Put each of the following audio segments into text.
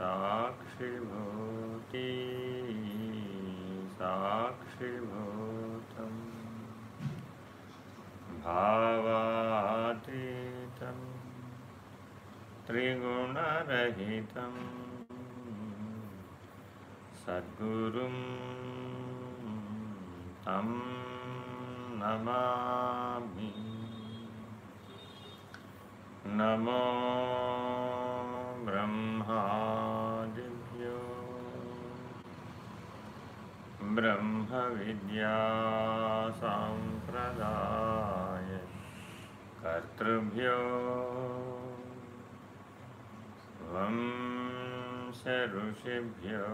साक्षिभूति साक्षिभूतं भावातीतं त्रिगुणरहितं सद्गुरुं तं नमामि। नमो ब्रह्मादिभ्यो ब्रह्मविद्यासाम्प्रदाय कर्तृभ्यो वंशऋषिभ्यो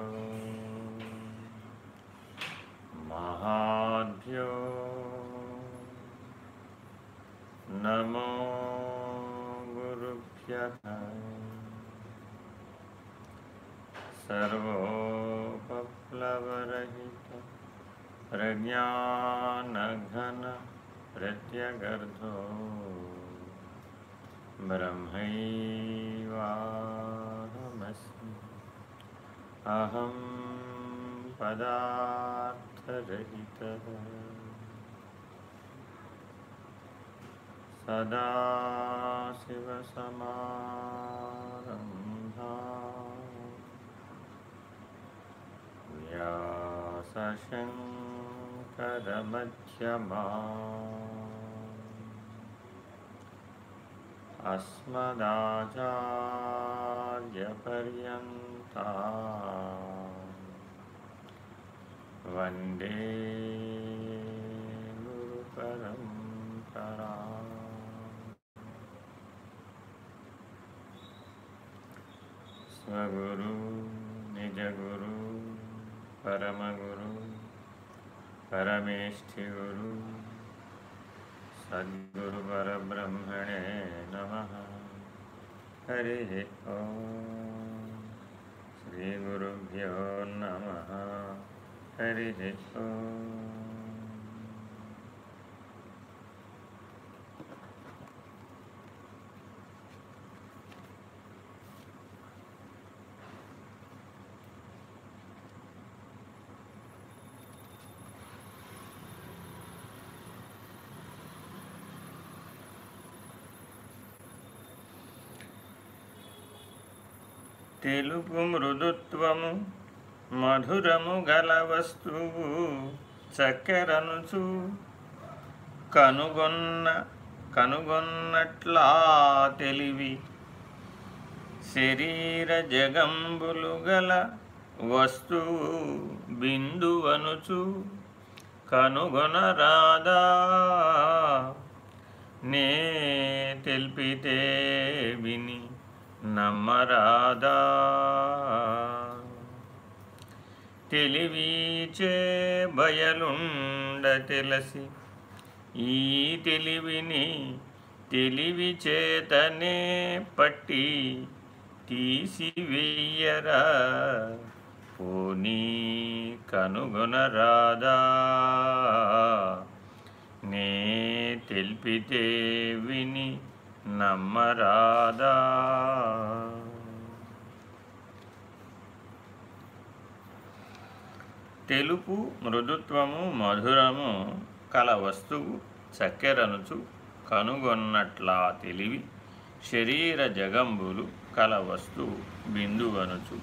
महाभ्यो नमो गुरुभ्यः सर्वोपप्लवरहित प्रज्ञानघन प्रत्यगर्धो ब्रह्मैवाहमस्मि। अहं पदार्थरहितः। सदाशिवसमारम्भा व्यासशङ्करमध्यमा अस्मदाचार्यपर्यन्ता वंदे गुरुपरम्परा। स्वगुरु निजगुरु పరమగురు పరమేష్ఠి గురు సద్గురు పరబ్రహ్మణే నమ. హరి ఓం. శ్రీ గురుభ్యో నమ. హరి ఓం. తెలుపు మృదుత్వము మధురము గల వస్తువు చక్కెరనుచు కనుగొన్న కనుగొన్నట్లా తెలివి. శరీర జగంబులు గల వస్తువు బిందువనుచు కనుగొనరాదా? నే తెలిపితే విని నమ్మరాదా తెలివిచే బయలుండ తెలిసి ఈ తెలివిని తెలివి చేతనే పట్టి తీసివేయరా. పోనీ కనుగొనరాదా. నే తెలిపితే విని నమ్మరాదా. తెలుపు మృదుత్వము మధురము కల వస్తువు చక్కెరనుచు కనుగొన్నట్లా తెలివి శరీర జగంబులు కల వస్తువు బిందువనుచు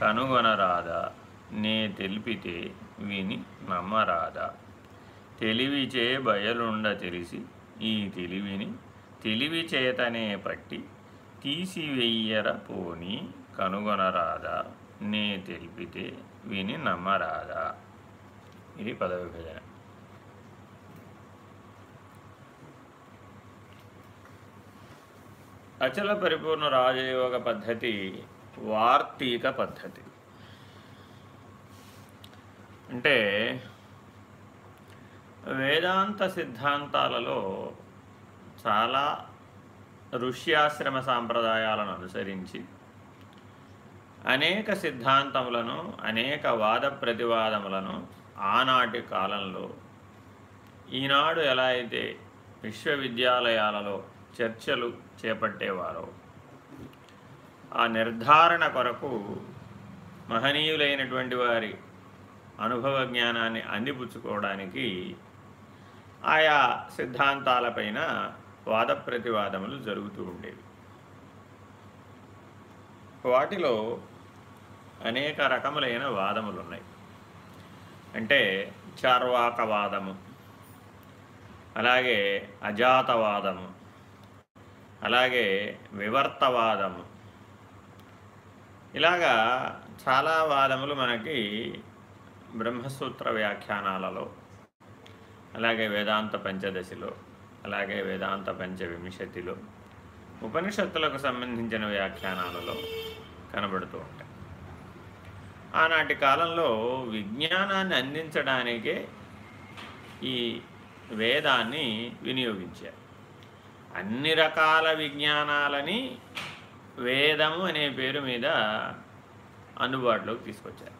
కనుగొనరాదా. నే తెలిపితే విని నమ్మరాదా. తెలివిచే బయలుండ తెలిసి ఈ తెలివిని తెలివి చేతనే పట్టి తీసివెయ్యర పోని కనుగొనరాదా? నే తెలిపితే విని నమ్మరాదా? ఇది పదవిభజన అచల పరిపూర్ణ రాజయోగ పద్ధతి వార్తీక పద్ధతి. అంటే వేదాంత సిద్ధాంతాలలో చాలా ఋష్యాశ్రమ సాంప్రదాయాలను అనుసరించి అనేక సిద్ధాంతములను అనేక వాద ప్రతివాదములను ఆనాటి కాలంలో ఈనాడు ఎలా అయితే విశ్వవిద్యాలయాలలో చర్చలు చేపట్టేవారో ఆ నిర్ధారణ కొరకు మహనీయులైనటువంటి వారి అనుభవ జ్ఞానాన్ని అందిపుచ్చుకోవడానికి ఆయా సిద్ధాంతాలపైన వాద ప్రతివాదములు జరుగుతూ ఉండేవి. వాటిలో అనేక రకములైన వాదములు ఉన్నాయి అంటే చార్వాకవాదము అలాగే అజాతవాదము అలాగే వివర్తవాదము. ఇలాగా చాలా వాదములు మనకి బ్రహ్మసూత్ర వ్యాఖ్యానాలలో అలాగే వేదాంత పంచదశిలో అలాగే వేదాంత పంచవింశతిలో ఉపనిషత్తులకు సంబంధించిన వ్యాఖ్యానాలలో కనబడుతూ ఉంటాయి. ఆనాటి కాలంలో విజ్ఞానాన్ని అందించడానికే ఈ వేదాన్ని వినియోగించారు. అన్ని రకాల విజ్ఞానాలని వేదము అనే పేరు మీద అందుబాటులోకి తీసుకొచ్చారు.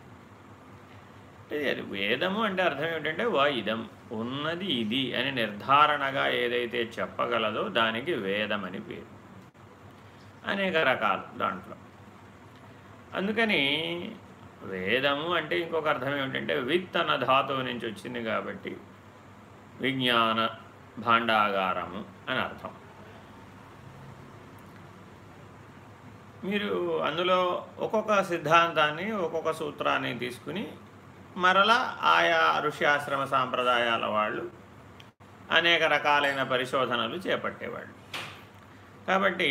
అంటే వేదము అంటే అర్థం ఏమిటంటే వా ఇదం ఉన్నది ఇది అని నిర్ధారణగా ఏదైతే చెప్పగలదో దానికి వేదం అని పేరు. అనేక రకాలు దాంట్లో. అందుకని వేదము అంటే ఇంకొక అర్థం ఏమిటంటే విత్ అన్న ధాతువు నుంచి వచ్చింది కాబట్టి విజ్ఞాన భాండాగారము అని అర్థం. మీరు అందులో ఒక్కొక్క సిద్ధాంతాన్ని ఒక్కొక్క సూత్రాన్ని తీసుకుని మరలా ఆయా ఋష్యాశ్రమ సాంప్రదాయాల వాళ్ళు అనేక రకాలైన పరిశోధనలు చేపట్టేవాళ్ళు. కాబట్టి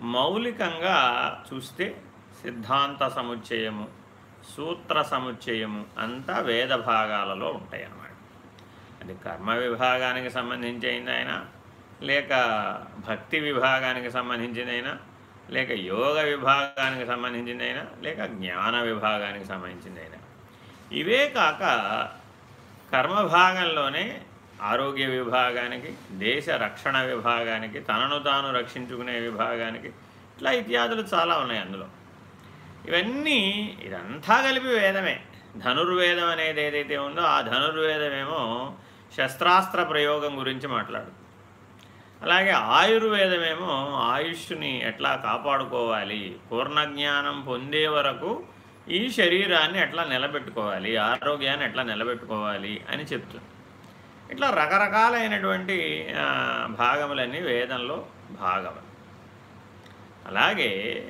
మౌలికంగా చూస్తే సిద్ధాంత సముచ్చయము సూత్ర సముచ్చయము అంతా వేద భాగాలలో ఉంటాయి అన్నమాట అది కర్మ విభాగానికి సంబంధించిందైనా లేక భక్తి విభాగానికి సంబంధించిందైనా లేక యోగ విభాగానికి సంబంధించిందైనా లేక జ్ఞాన విభాగానికి సంబంధించిందైనా ఇవే కాక కర్మ భాగంలోనే ఆరోగ్య విభాగానికి దేశ రక్షణ విభాగానికి తనను తాను రక్షించుకునే విభాగానికి ఇట్లా ఇత్యాదులు చాలా ఉన్నాయి అందులో. ఇవన్నీ ఇదంతా కలిపి వేదమే. ధనుర్వేదం అనేది ఏదైతే ఉందో ఆ ధనుర్వేదమేమో శస్త్రాస్త్ర ప్రయోగం గురించి మాట్లాడు అలాగే ఆయుర్వేదమేమో ఆయుష్ని ఎట్లా కాపాడుకోవాలి పూర్ణజ్ఞానం పొందే వరకు ఈ శరీరాన్ని ఎట్లా నిలబెట్టుకోవాలి? ఆరోగ్యాన్ని ఎట్లా నిలబెట్టుకోవాలి? అని చెప్తుంది ఇట్లా రకరకాలైనటువంటి భాగములన్నీ వేదంలో భాగం. అలాగే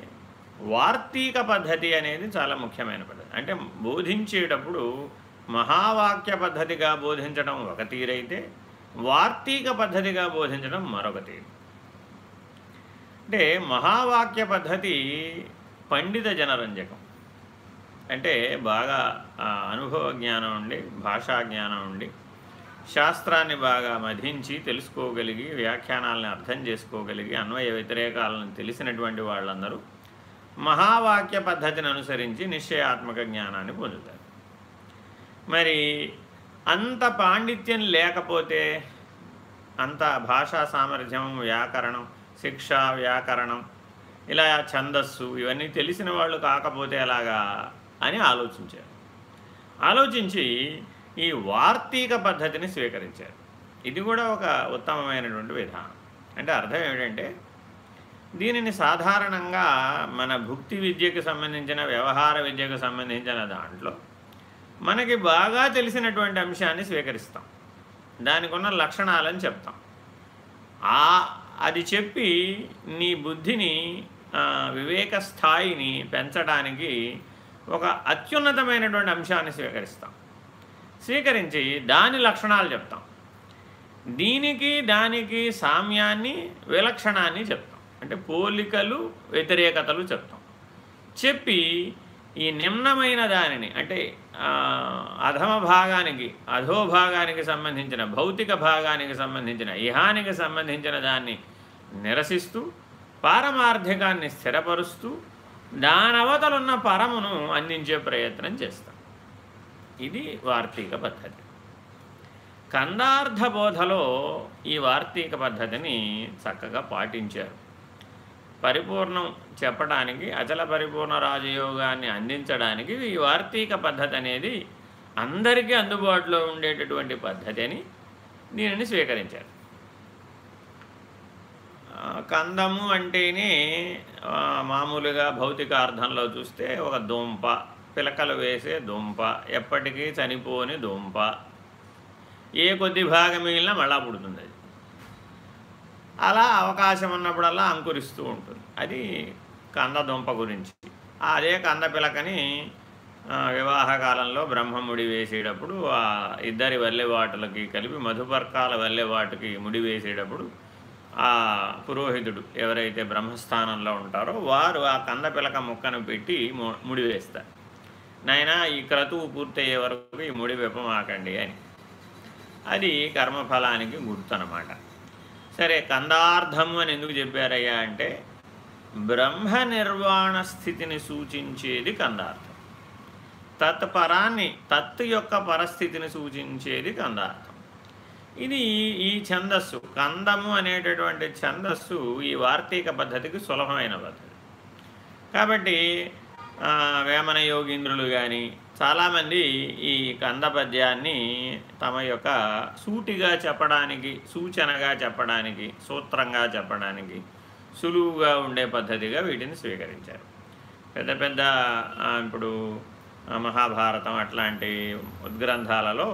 వార్తీక పద్ధతి అనేది చాలా ముఖ్యమైన పద్ధతి. అంటే బోధించేటప్పుడు మహావాక్య పద్ధతిగా బోధించడం ఒక తీరైతే వార్తీక పద్ధతిగా బోధించడం మరొక తీరు. అంటే మహావాక్య పద్ధతి పండిత జనరంజకం. అంటే బాగా అనుభవ జ్ఞానం ఉండి భాషా జ్ఞానం ఉండి శాస్త్రాన్ని బాగా మధించి తెలుసుకోగలిగి వ్యాఖ్యానాలను అర్థం చేసుకోగలిగి అన్వయ వ్యతిరేకాలను తెలిసినటువంటి వాళ్ళందరూ మహావాక్య పద్ధతిని అనుసరించి నిశ్చయాత్మక జ్ఞానాన్ని పొందుతారు. మరి అంత పాండిత్యం లేకపోతే అంత భాషా సామర్థ్యం వ్యాకరణం శిక్ష వ్యాకరణం ఇలా ఛందస్సు ఇవన్నీ తెలిసిన వాళ్ళు కాకపోతే అలాగా అని ఆలోచించారు. ఆలోచించి ఈ వార్తీక పద్ధతిని స్వీకరించారు. ఇది కూడా ఒక ఉత్తమమైనటువంటి విధానం. అంటే అర్థం ఏమిటంటే దీనిని సాధారణంగా మన భుక్తి విద్యకు సంబంధించిన వ్యవహార విద్యకు సంబంధించిన దాంట్లో మనకి బాగా తెలిసినటువంటి అంశాన్ని స్వీకరిస్తాం. దానికి ఉన్న లక్షణాలని చెప్తాం. ఆ అది చెప్పి నీ బుద్ధిని వివేక స్థాయిని పెంచడానికి ఒక అత్యున్నతమైనటువంటి అంశాన్ని స్వీకరిస్తాం. స్వీకరించి దాని లక్షణాలు చెప్తాం. దీనికి దానికి సామ్యాన్ని విలక్షణాన్ని చెప్తాం. అంటే పోలికలు వ్యతిరేకతలు చెప్తాం. చెప్పి ఈ నిమ్నమైన దానిని అంటే అధమ భాగానికి అధోభాగానికి సంబంధించిన భౌతిక భాగానికి సంబంధించిన ఇహానికి సంబంధించిన దాన్ని నిరసిస్తూ పారమార్థికాన్ని స్థిరపరుస్తూ దానవతలున్న పరమును అందించే ప్రయత్నం చేస్తాం. ఇది వార్తీక పద్ధతి. కందార్థ బోధలో ఈ వార్తీక పద్ధతిని చక్కగా పాటించారు. పరిపూర్ణం చెప్పడానికి అచల పరిపూర్ణ రాజయోగాన్ని అందించడానికి ఈ వార్తీక పద్ధతి అనేది అందరికీ అందుబాటులో ఉండేటటువంటి పద్ధతి అని దీనిని స్వీకరించారు. కందము అంటేనే మామూలుగా భౌతిక అర్థంలో చూస్తే ఒక దుంప పిలకలు వేసే దుంప ఎప్పటికీ చనిపోని దుంప. ఏ కొద్ది భాగం మిగిలినా మళ్ళా పుడుతుంది అది. అలా అవకాశం ఉన్నప్పుడల్లా అంకురిస్తూ ఉంటుంది. అది కంద దుంప గురించి. అదే కంద పిలకని వివాహ కాలంలో బ్రహ్మముడి వేసేటప్పుడు ఆ ఇద్దరి వల్లెవాటులకి కలిపి మధుపర్కాల వల్లెవాటుకి ముడి వేసేటప్పుడు ఆ పురోహితుడు ఎవరైతే బ్రహ్మస్థానంలో ఉంటారో వారు ఆ కంద పిలక ముక్కను పెట్టి ముడి వేస్తారు. నాయన ఈ క్రతువు పూర్తయ్యే వరకు ఈ ముడి విప్పమాకండి అని. అది కర్మఫలానికి గుర్తు అనమాట సరే కందార్థము అని ఎందుకు చెప్పారయ్యా అంటే బ్రహ్మ నిర్వాణ స్థితిని సూచించేది కందార్థం. తత్పరాన్ని తత్ యొక్క పరిస్థితిని సూచించేది కందార్థం. ఇది ఈ ఛందస్సు. కందము అనేటటువంటి ఛందస్సు ఈ వార్తీక పద్ధతికి సులభమైన పద్ధతి. కాబట్టి వేమన యోగీంద్రులు కానీ చాలామంది ఈ కంద పద్యాన్ని తమ యొక్క సూటిగా చెప్పడానికి సూచనగా చెప్పడానికి సూత్రంగా చెప్పడానికి సులువుగా ఉండే పద్ధతిగా వీటిని స్వీకరించారు. పెద్ద పెద్ద ఇప్పుడు మహాభారతం అట్లాంటి ఉద్గ్రంథాలలో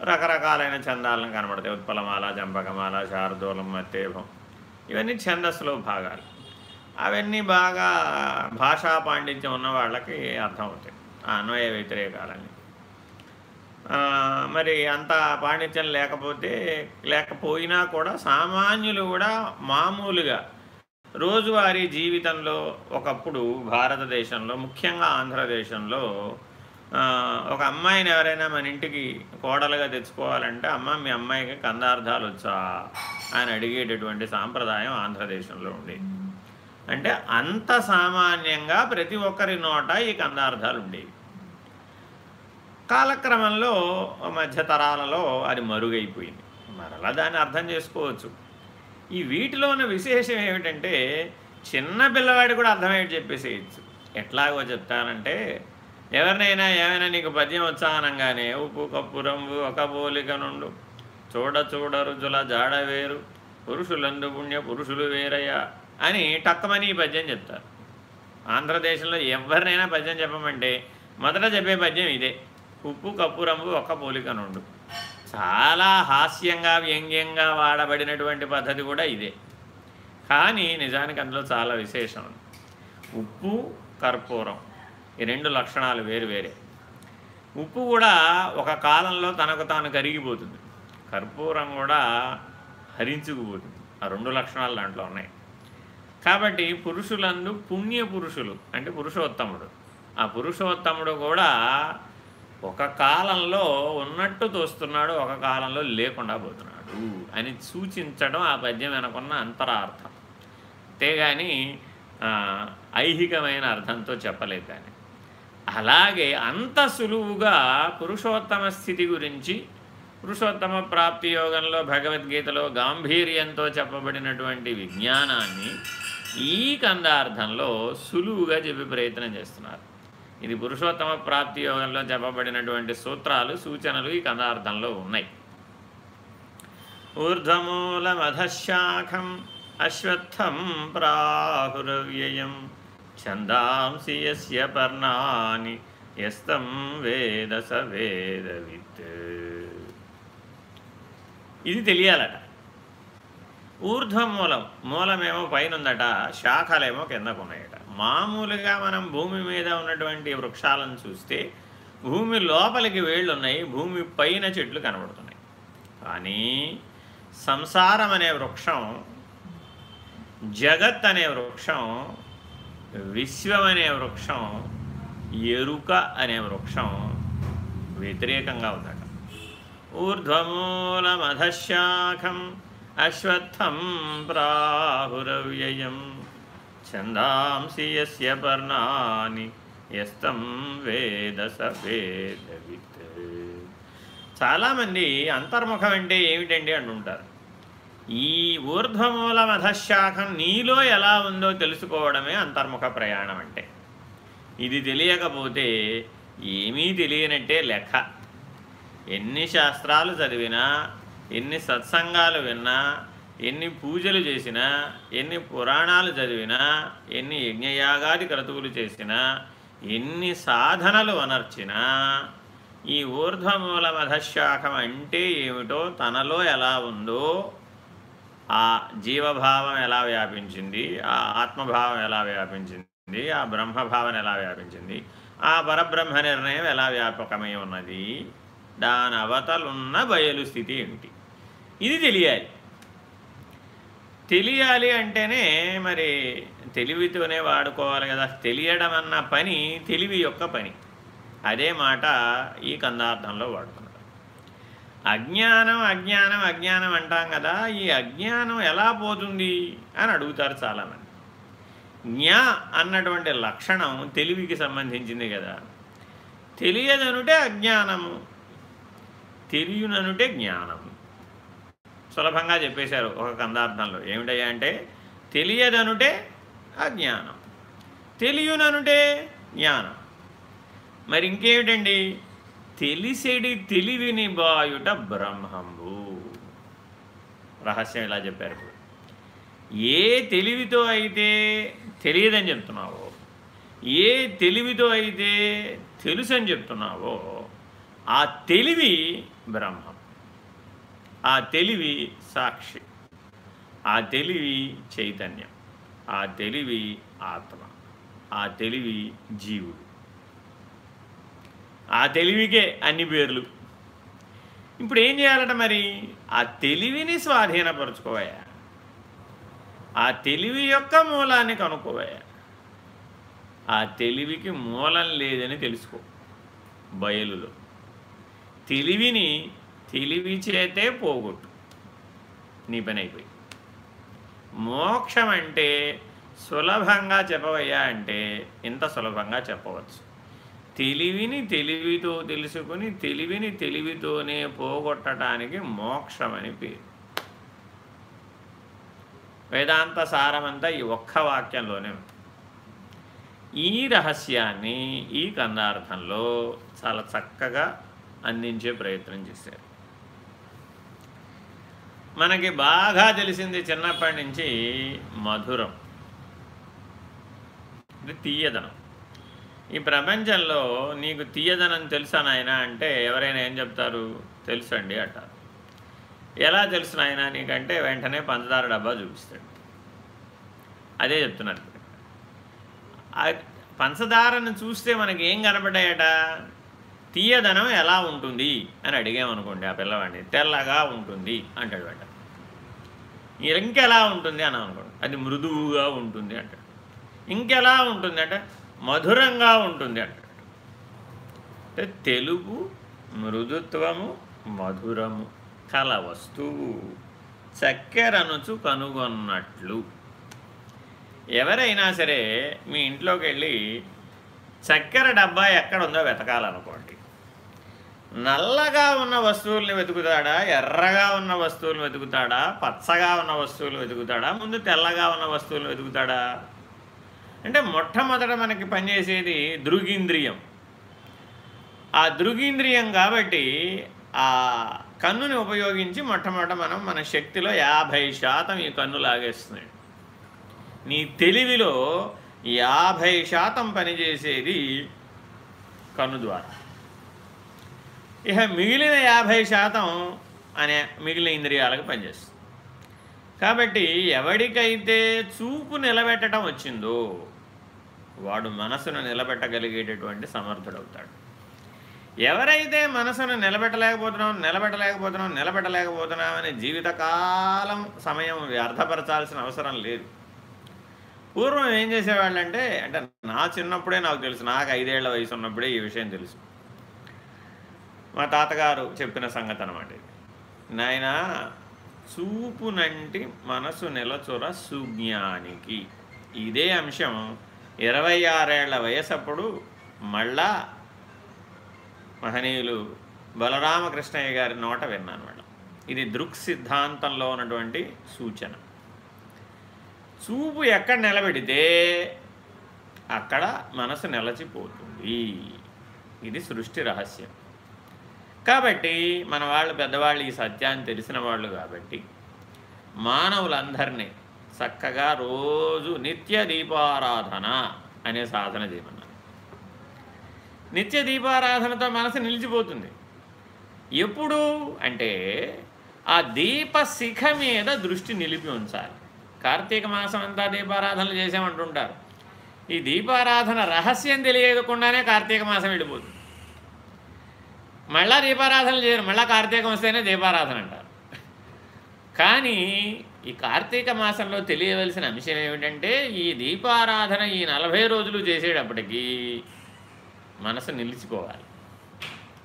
రకరకాలైన చందాలను కనబడతాయి. ఉత్పలమాల చంపకమాల శారదూలం మత్తేభం. ఇవన్నీ ఛందస్సులో భాగాలు. అవన్నీ బాగా భాషా పాండిత్యం ఉన్న వాళ్ళకి అర్థమవుతాయి. అన్వయ వ్యతిరేకాలని మరి అంత పాండిత్యం లేకపోతే లేకపోయినా కూడా సామాన్యులు కూడా మామూలుగా రోజువారీ జీవితంలో ఒకప్పుడు భారతదేశంలో ముఖ్యంగా ఆంధ్రదేశంలో ఒక అమ్మాయిని ఎవరైనా మన ఇంటికి కోడలుగా తెచ్చుకోవాలంటే అమ్మ మీ అమ్మాయికి కందార్థాలు వచ్చా అని అడిగేటటువంటి సాంప్రదాయం ఆంధ్రదేశంలో ఉండేది అంటే అంత సామాన్యంగా ప్రతి ఒక్కరి నోట ఈ కందార్థాలు ఉండేవి. కాలక్రమంలో మధ్యతరాలలో అది మరుగైపోయింది. మరలా దాన్ని అర్థం చేసుకోవచ్చు. ఈ వీటిలో ఉన్న విశేషం ఏమిటంటే చిన్న పిల్లవాడి కూడా అర్థమయ్యేటి చెప్పేసేయచ్చు. ఎట్లాగో చెప్తానంటే ఎవరినైనా ఏమైనా నీకు పద్యం వచ్చానంగానే ఉప్పు కప్పు రంగు ఒక పోలిక నుండు. చూడ చూడ రుజుల జాడ వేరు. పురుషులందు పుణ్య పురుషులు వేరయ్యా అని టక్కమని ఈ పద్యం చెప్తారు. ఆంధ్రదేశంలో ఎవరినైనా పద్యం చెప్పమంటే మొదట చెప్పే పద్యం ఇదే. ఉప్పు కప్పు రంగు ఒక్క పోలిక నుండు. చాలా హాస్యంగా వ్యంగ్యంగా వాడబడినటువంటి పద్ధతి కూడా ఇదే. కానీ నిజానికి అందులో చాలా విశేషం ఉప్పు కర్పూరం. ఈ రెండు లక్షణాలు వేరు వేరే. ఉప్పు కూడా ఒక కాలంలో తనకు తాను కరిగిపోతుంది. కర్పూరం కూడా హరించుకుపోతుంది. ఆ రెండు లక్షణాలు దాంట్లో ఉన్నాయి. కాబట్టి పురుషులందు పుణ్య పురుషులు అంటే పురుషోత్తముడు. ఆ పురుషోత్తముడు కూడా ఒక కాలంలో ఉన్నట్టు తోస్తున్నాడు ఒక కాలంలో లేకుండా పోతున్నాడు అని సూచించడం ఆ పద్యం వెనకున్న అంతరార్థం. అంతేగాని ఐహికమైన అర్థంతో చెప్పలేదు కానీ. అలాగే అంత సులువుగా పురుషోత్తమ స్థితి గురించి పురుషోత్తమ ప్రాప్తి యోగంలో భగవద్గీతలో గాంభీర్యంతో చెప్పబడినటువంటి విజ్ఞానాన్ని ఈ కందార్థంలో సులువుగా చెప్పి ప్రయత్నం చేస్తున్నారు. ఇది పురుషోత్తమ ప్రాప్తి యోగంలో చెప్పబడినటువంటి సూత్రాలు సూచనలు ఈ కందార్థంలో ఉన్నాయి. ఊర్ధ్వమూలమధశాఖం అశ్వత్థం ప్రాహురవ్యయం. ఛందాంసి యస్య పర్ణాని ఎస్తం వేద స వేదవిత్ ఇది తెలియాలట. ఊర్ధ్వం మూలం మూలమేమో పైన ఉందట శాఖలేమో కిందకున్నాయట. మామూలుగా మనం భూమి మీద ఉన్నటువంటి వృక్షాలను చూస్తే భూమి లోపలికి వేళ్ళు ఉన్నాయి భూమి పైన చెట్లు కనబడుతున్నాయి. కానీ సంసారం అనే వృక్షం జగత్ అనే వృక్షం విశ్వం అనే వృక్షం ఎరుక అనే వృక్షం వ్యతిరేకంగా ఉందట. ఊర్ధ్వమూలమధశాఖం అశ్వత్థం ప్రాహురవ్యయం. ఛందాంసి యస్య పర్ణాని ఎస్తం వేద వేదవిత్. చాలామంది అంతర్ముఖం అంటే ఏమిటండి అంటుంటారు. ఈ ఊర్ధ్వమూల మధశాఖం నీలో ఎలా ఉందో తెలుసుకోవడమే అంతర్ముఖ ప్రయాణం అంటే. ఇది తెలియకపోతే ఏమీ తెలియనట్టే లెక్క. ఎన్ని శాస్త్రాలు చదివినా ఎన్ని సత్సంగాలు విన్నా ఎన్ని పూజలు చేసినా ఎన్ని పురాణాలు చదివినా ఎన్ని యజ్ఞయాగాది క్రతువులు చేసినా ఎన్ని సాధనలు అనర్చినా ఈ ఊర్ధ్వమూల మధశాఖం అంటే ఏమిటో తనలో ఎలా ఉందో ఆ జీవభావం ఎలా వ్యాపించింది? ఆ ఆత్మభావం ఎలా వ్యాపించింది? ఆ బ్రహ్మభావం ఎలా వ్యాపించింది? ఆ పరబ్రహ్మ నిర్ణయం ఎలా వ్యాపకమై ఉన్నది? దాని అవతలున్న బయలు స్థితి ఏమిటి? ఇది తెలియాలి. తెలియాలి అంటేనే మరి తెలివితోనే వాడుకోవాలి కదా. తెలియడం అన్న పని తెలివి యొక్క పని. అదే మాట ఈ కందార్థంలో వాడుతుంది అజ్ఞానం అజ్ఞానం అజ్ఞానం అంటాం కదా ఈ అజ్ఞానం ఎలా పోతుంది అని అడుగుతారు చాలామంది. జ్ఞా అన్నటువంటి లక్షణం తెలివికి సంబంధించింది కదా. తెలియదనుటే అజ్ఞానము తెలియననుటే జ్ఞానము. సులభంగా చెప్పేశారు ఒక కందార్థంలో. ఏమిటయ్యా అంటే తెలియదనుటే అజ్ఞానం తెలియననుటే జ్ఞానం. మరి ఇంకేమిటండి? తెలిసేడి తెలివిని బాయుట బ్రహ్మంబు. రహస్యం ఇలా చెప్పారు ఏ తెలివితో అయితే తెలియదని చెప్తున్నావో ఏ తెలివితో అయితే తెలుసు అని చెప్తున్నావో ఆ తెలివి బ్రహ్మం. ఆ తెలివి సాక్షి. ఆ తెలివి చైతన్యం. ఆ తెలివి ఆత్మ. ఆ తెలివి జీవుడు. ఆ తెలివికే అన్ని పేర్లు. ఇప్పుడు ఏం చేయాలట మరి? ఆ తెలివిని స్వాధీనపరచుకోవయా ఆ తెలివి యొక్క మూలాన్ని కనుక్కోవయా ఆ తెలివికి మూలం లేదని తెలుసుకో. బయలులో. తెలివిని తెలివి చేతే పోగొట్టు. నీ పని అయిపోయి మోక్షం అంటే సులభంగా చెప్పవయ్యా అంటే ఇంత సులభంగా చెప్పవచ్చు. తెలివిని తెలివితో తెలుసుకుని తెలివిని తెలివితోనే పోగొట్టడానికి మోక్షమని పేరు. వేదాంత సారమంతా ఈ ఒక్క వాక్యంలోనే ఈ రహస్యాన్ని ఈ కందార్థంలో చాలా చక్కగా అందించే ప్రయత్నం చేశారు. మనకి బాగా తెలిసింది చిన్నప్పటి నుంచి మధురం. ఇది తీయదనం. ఈ ప్రపంచంలో నీకు తీయదనం తెలుసా నాయన? అంటే ఎవరైనా ఏం చెప్తారు? తెలుసండి అంటారు ఎలా తెలుసు నాయన నీకంటే వెంటనే పంచదార డబ్బా చూపిస్తాడు. అదే చెప్తున్నారు పంచదారను చూస్తే మనకి ఏం కనపడ్డాయట? తీయదనం ఎలా ఉంటుంది అని అడిగామనుకోండి ఆ పిల్లవాడిని. తెల్లగా ఉంటుంది అంటాడు వెంట ఇంకెలా ఉంటుంది అని అనుకోండి. అది మృదువుగా ఉంటుంది అంటాడు. ఇంకెలా ఉంటుంది అంటే? మధురంగా ఉంటుంది అంటాడు. అంటే తెలుగు మృదుత్వము మధురము కల వస్తువు చక్కెరనుచు కనుగొన్నట్లు. ఎవరైనా సరే మీ ఇంట్లోకి వెళ్ళి చక్కెర డబ్బా ఎక్కడ ఉందో వెతకాలనుకోండి. నల్లగా ఉన్న వస్తువుల్ని వెతుకుతాడా ఎర్రగా ఉన్న వస్తువులు వెతుకుతాడా పచ్చగా ఉన్న వస్తువులు వెతుకుతాడా ముందు తెల్లగా ఉన్న వస్తువులు వెతుకుతాడా? అంటే మొట్టమొదట మనకి పనిచేసేది దృగింద్రియం. ఆ దృగింద్రియం కాబట్టి ఆ కన్నుని ఉపయోగించి మొట్టమొదట మనం మన శక్తిలో యాభై శాతం ఈ కన్ను లాగేస్తుంది నీ తెలివిలో యాభై శాతం పనిచేసేది కన్ను ద్వారా. ఇక మిగిలిన యాభై శాతం అనే మిగిలిన ఇంద్రియాలకు పనిచేస్తుంది. కాబట్టి ఎవడికైతే చూపు నిలబెట్టడం వచ్చిందో వాడు మనసును నిలబెట్టగలిగేటటువంటి సమర్థుడవుతాడు. ఎవరైతే మనసును నిలబెట్టలేకపోతున్నాం నిలబెట్టలేకపోతున్నాం నిలబెట్టలేకపోతున్నామని జీవితకాలం సమయం వ్యర్థపరచాల్సిన అవసరం లేదు. పూర్వం ఏం చేసేవాళ్ళంటే అంటే నా చిన్నప్పుడే నాకు తెలుసు నాకు ఐదేళ్ళ వయసు ఉన్నప్పుడే ఈ విషయం తెలుసు. మా తాతగారు చెప్పిన సంగతి అనమాట ఇది. నాయన చూపునంటి మనసు నిలచొర సుజ్ఞానికి. ఇదే అంశం. ఇరవై ఆరేళ్ళ వయసప్పుడు మళ్ళా మహనీయులు బలరామకృష్ణయ్య గారి నోట విన్నాను మేడం. ఇది దృక్ సిద్ధాంతంలో ఉన్నటువంటి సూచన. చూపు ఎక్కడ నిలబెడితే అక్కడ మనసు నిలచిపోతుంది. ఇది సృష్టి రహస్యం. కాబట్టి మన వాళ్ళు పెద్దవాళ్ళు ఈ సత్యాన్ని తెలిసిన వాళ్ళు కాబట్టి మానవులందరినీ చక్కగా రోజు నిత్య దీపారాధన అనే సాధన చేయమన్నారు. నిత్య దీపారాధనతో మనసు నిలిచిపోతుంది. ఎప్పుడు అంటే ఆ దీపశిఖ మీద దృష్టి నిలిపి ఉంచాలి. కార్తీక మాసం అంతా దీపారాధనలు చేసామంటుంటారు ఈ దీపారాధన రహస్యం తెలియకుండానే కార్తీక మాసం వెళ్ళిపోతుంది. మళ్ళా దీపారాధనలు చేయరు. మళ్ళీ కార్తీకం వస్తేనే దీపారాధన అంటారు. కానీ ఈ కార్తీక మాసంలో తెలియవలసిన అంశం ఏమిటంటే ఈ దీపారాధన ఈ నలభై రోజులు చేసేటప్పటికీ మనసు నిలిచిపోవాలి.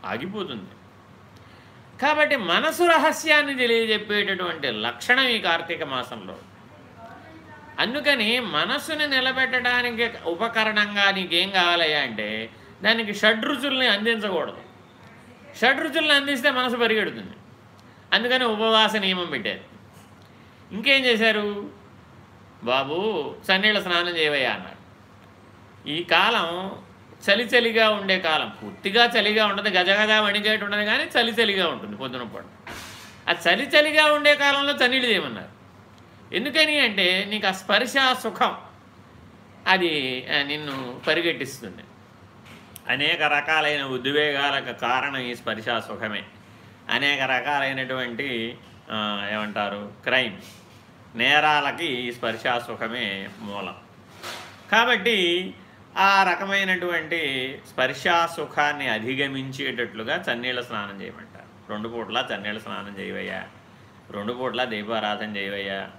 ఆగిపోతుంది. కాబట్టి మనసు రహస్యాన్ని తెలియజెప్పేటటువంటి లక్షణం ఈ కార్తీక మాసంలో. అందుకని మనసుని నిలబెట్టడానికి ఉపకరణంగా నీకేం కావాలయ్యా అంటే దానికి షడ్రుచుల్ని అందించకూడదు. షడ్రుచుల్ని అందిస్తే మనసు పరిగెడుతుంది. అందుకని ఉపవాస నియమం పెట్టారు ఇంకేం చేశారు? బాబు చన్నీళ్ళ స్నానం చేయవయ్యా అన్నాడు. ఈ కాలం చలి చలిగా ఉండే కాలం. పూర్తిగా చలిగా ఉండదు. గజగజ వణిగేటు ఉండదు కానీ చలి చలిగా ఉంటుంది పొద్దున పూట. ఆ చలి చలిగా ఉండే కాలంలో చన్నీళ్ళు చేయమన్నారు. ఎందుకని అంటే నీకు ఆ స్పర్శ సుఖం అది నిన్ను పరిగెట్టిస్తుంది. అనేక రకాలైన ఉద్వేగాలకు కారణం ఈ స్పర్శ సుఖమే. అనేక రకాలైనటువంటి ఏమంటారు క్రైమ్. నేరాలకి ఈ స్పర్శ సుఖమే మూలం. కాబట్టి ఆ రకమైనటువంటి స్పర్శా సుఖాన్ని అధిగమించేటట్లుగా చన్నీళ్ళ స్నానం చేయమంటారు. రెండు పూటలా చన్నీళ్ళ స్నానం చేయవయ్యా రెండు పూటలా దీపారాధన చేయవయ్యా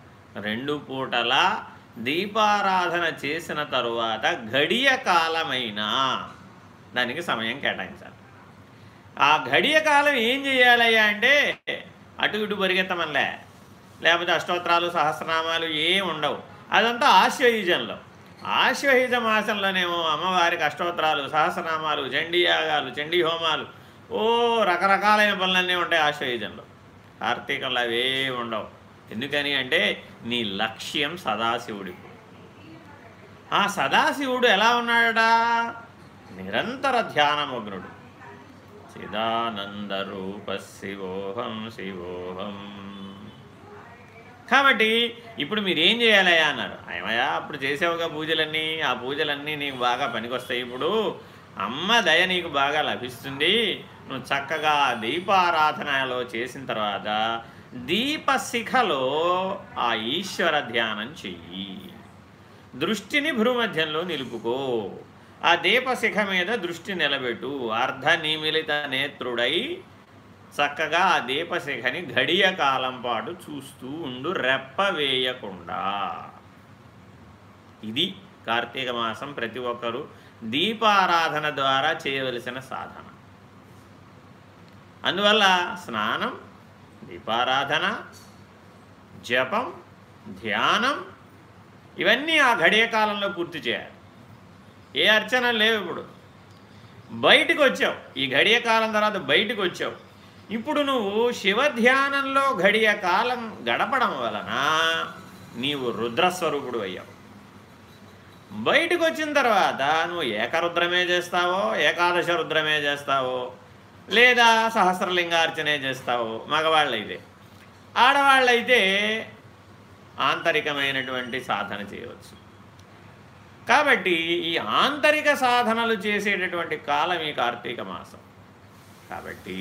రెండు పూటలా దీపారాధన చేసిన తరువాత గడియ కాలమైనా దానికి సమయం కేటాయించాలి. ఆ గడియ కాలం ఏం చేయాలయ్యా అంటే అటు ఇటు పరిగెత్తమనిలే. లేకపోతే అష్టోత్తరాలు సహస్రనామాలు ఏం ఉండవు. అదంతా ఆశ్వయుజంలో ఆశ్వయుజ మాసంలోనేమో అమ్మవారికి అష్టోత్తరాలు సహస్రనామాలు చండీయాగాలు చండీ హోమాలు ఓ రకరకాలైన పనులన్నీ ఉంటాయి ఆశ్వయుజంలో కార్తీకంలో అవే ఉండవు. ఎందుకని అంటే నీ లక్ష్యం సదాశివుడి ఆ సదాశివుడు ఎలా ఉన్నాడట? నిరంతర ధ్యానమగ్నుడు. చిదానందరూప శివోహం శివోహం. కాబట్టి ఇప్పుడు మీరు ఏం చేయాలయ్యా అన్నారు. ఏమయ్యా అప్పుడు చేసావుగా పూజలన్నీ ఆ పూజలన్నీ నీకు బాగా పనికొస్తాయి. ఇప్పుడు అమ్మ దయ నీకు బాగా లభిస్తుంది. నువ్వు చక్కగా దీపారాధనలో చేసిన తర్వాత దీపశిఖలో ఆ ఈశ్వర ధ్యానం చెయ్యి. దృష్టిని భ్రూమధ్యంలో నిలుపుకో. ఆ దీపశిఖ మీద దృష్టి నిలబెట్టు. అర్ధ అర్ధనిమిలిత నేత్రుడై చక్కగా ఆ దీపశిఖని ఘడియ కాలం పాటు చూస్తూ ఉండు రెప్ప వేయకుండా. ఇది కార్తీక మాసం ప్రతి ఒక్కరూ దీపారాధన ద్వారా చేయవలసిన సాధన. అందువల్ల స్నానం దీపారాధన జపం ధ్యానం ఇవన్నీ ఆ ఘడియ కాలంలో పూర్తి చేయాలి. ఏ అర్చన లేవు ఇప్పుడు. బయటకు వచ్చావు. ఈ ఘడియ కాలం తర్వాత బయటకు వచ్చావు. ఇప్పుడు నువ్వు శివధ్యానంలో గడియ కాలం గడపడం వలన నీవు రుద్రస్వరూపుడు అయ్యావు. బయటకు వచ్చిన తర్వాత నువ్వు ఏకరుద్రమే చేస్తావో ఏకాదశ రుద్రమే చేస్తావో లేదా సహస్రలింగార్చనే చేస్తావో మగవాళ్ళైతే. ఆడవాళ్ళైతే ఆంతరికమైనటువంటి సాధన చేయవచ్చు. కాబట్టి ఈ ఆంతరిక సాధనలు చేసేటటువంటి కాలం ఈ కార్తీక మాసం. కాబట్టి